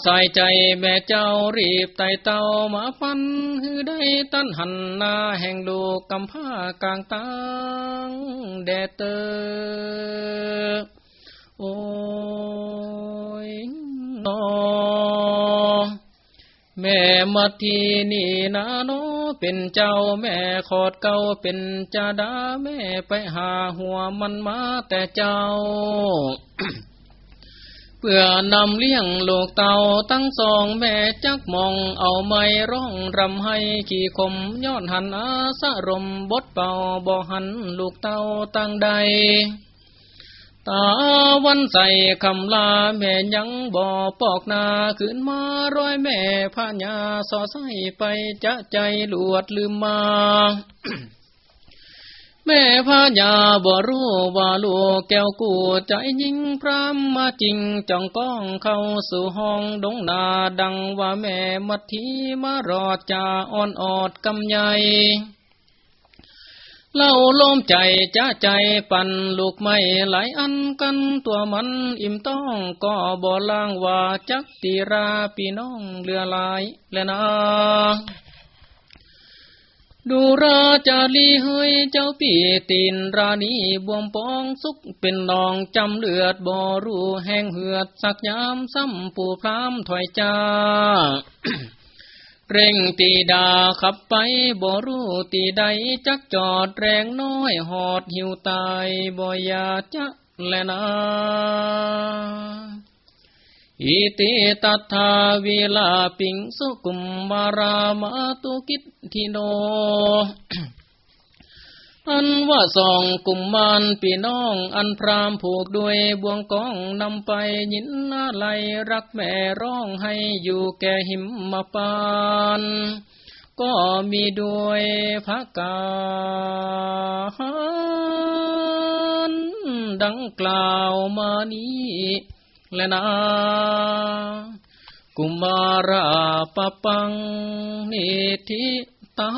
ใส่ใจแม่เจ้ารีบไต่เต้ามาฟันฮือได้ตั้นหันนาแห่งลูกกำผ้ากลางตังแดดเตอ โอ้ยนอแม่มาทีนี่นาโนเป็นเจ้าแม่ขอดเก่าเป็นจาดาแม่ไปหาหัวมันมาแต่เจ้าเพื่อนำเลี้ยงลูกเต่าตั้งสองแม่จักมองเอาไม้ร้องรำให้ขี่คมย้อนหันอาสรมบดเป่าบ่หันลูกเต่าตั้งใด ตาวันใส่คำลาแม่ยังบ่ปอกนาขึ้นมาร้อยแม่พญาสอใส่ไปจะใจลวดลืมมา แม่พญาบ่รู้ว่าลูกแก้วกูใจยิงพรำมาจริงจ้องก้องเข้าสู่ห้องดงนาดังว่าแม่มัทีมารอดจาอ่อนออดกำใหญ่ เล่าลมใจจ้าใจปั่นลูกไม่หลายอันกันตัวมันอิ่มต้องก็บ่ล่างว่าจักตีราพี่น้องเรือลายและนาดูราจาลีเฮยเจ้าปีตีนรานีบวมปองสุกเป็นนองจำเลือดบ่รู้แห้งเหือดสักยามซ้ำปูพรามถอยจ้า เร่งตีดาขับไปบ่รู้ตีใดจักจอดแรงน้อยหอดหิวตายบ่อยาจะแลนาอิติตัทาวิลาปิงสุกุมมารามาตุกิตทิโน อันว่าสองกุมมานพี่น้อง อันพรามผูกด้วยบ่วงกองนำไปยินอะไรรักแม่ร้องให้อยู่แก่หิมมาปาน ก็มีด้วยพระกาหดังกล่าวมานี้และนากุมาราปปังนิธิ ตั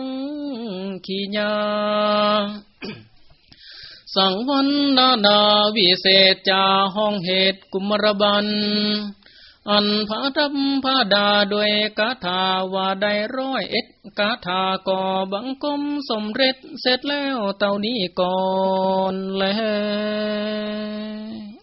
งขีญาสังวันนานาวิเศษจาห้องเหตุกุมรบัน อันพาทับพาดาด้วยกาถาว่าได้ร้อยเอ็ดกาถาก่อบังกมสมเร็จเสร็จแล้วเต่านี้ก่อนแล้ว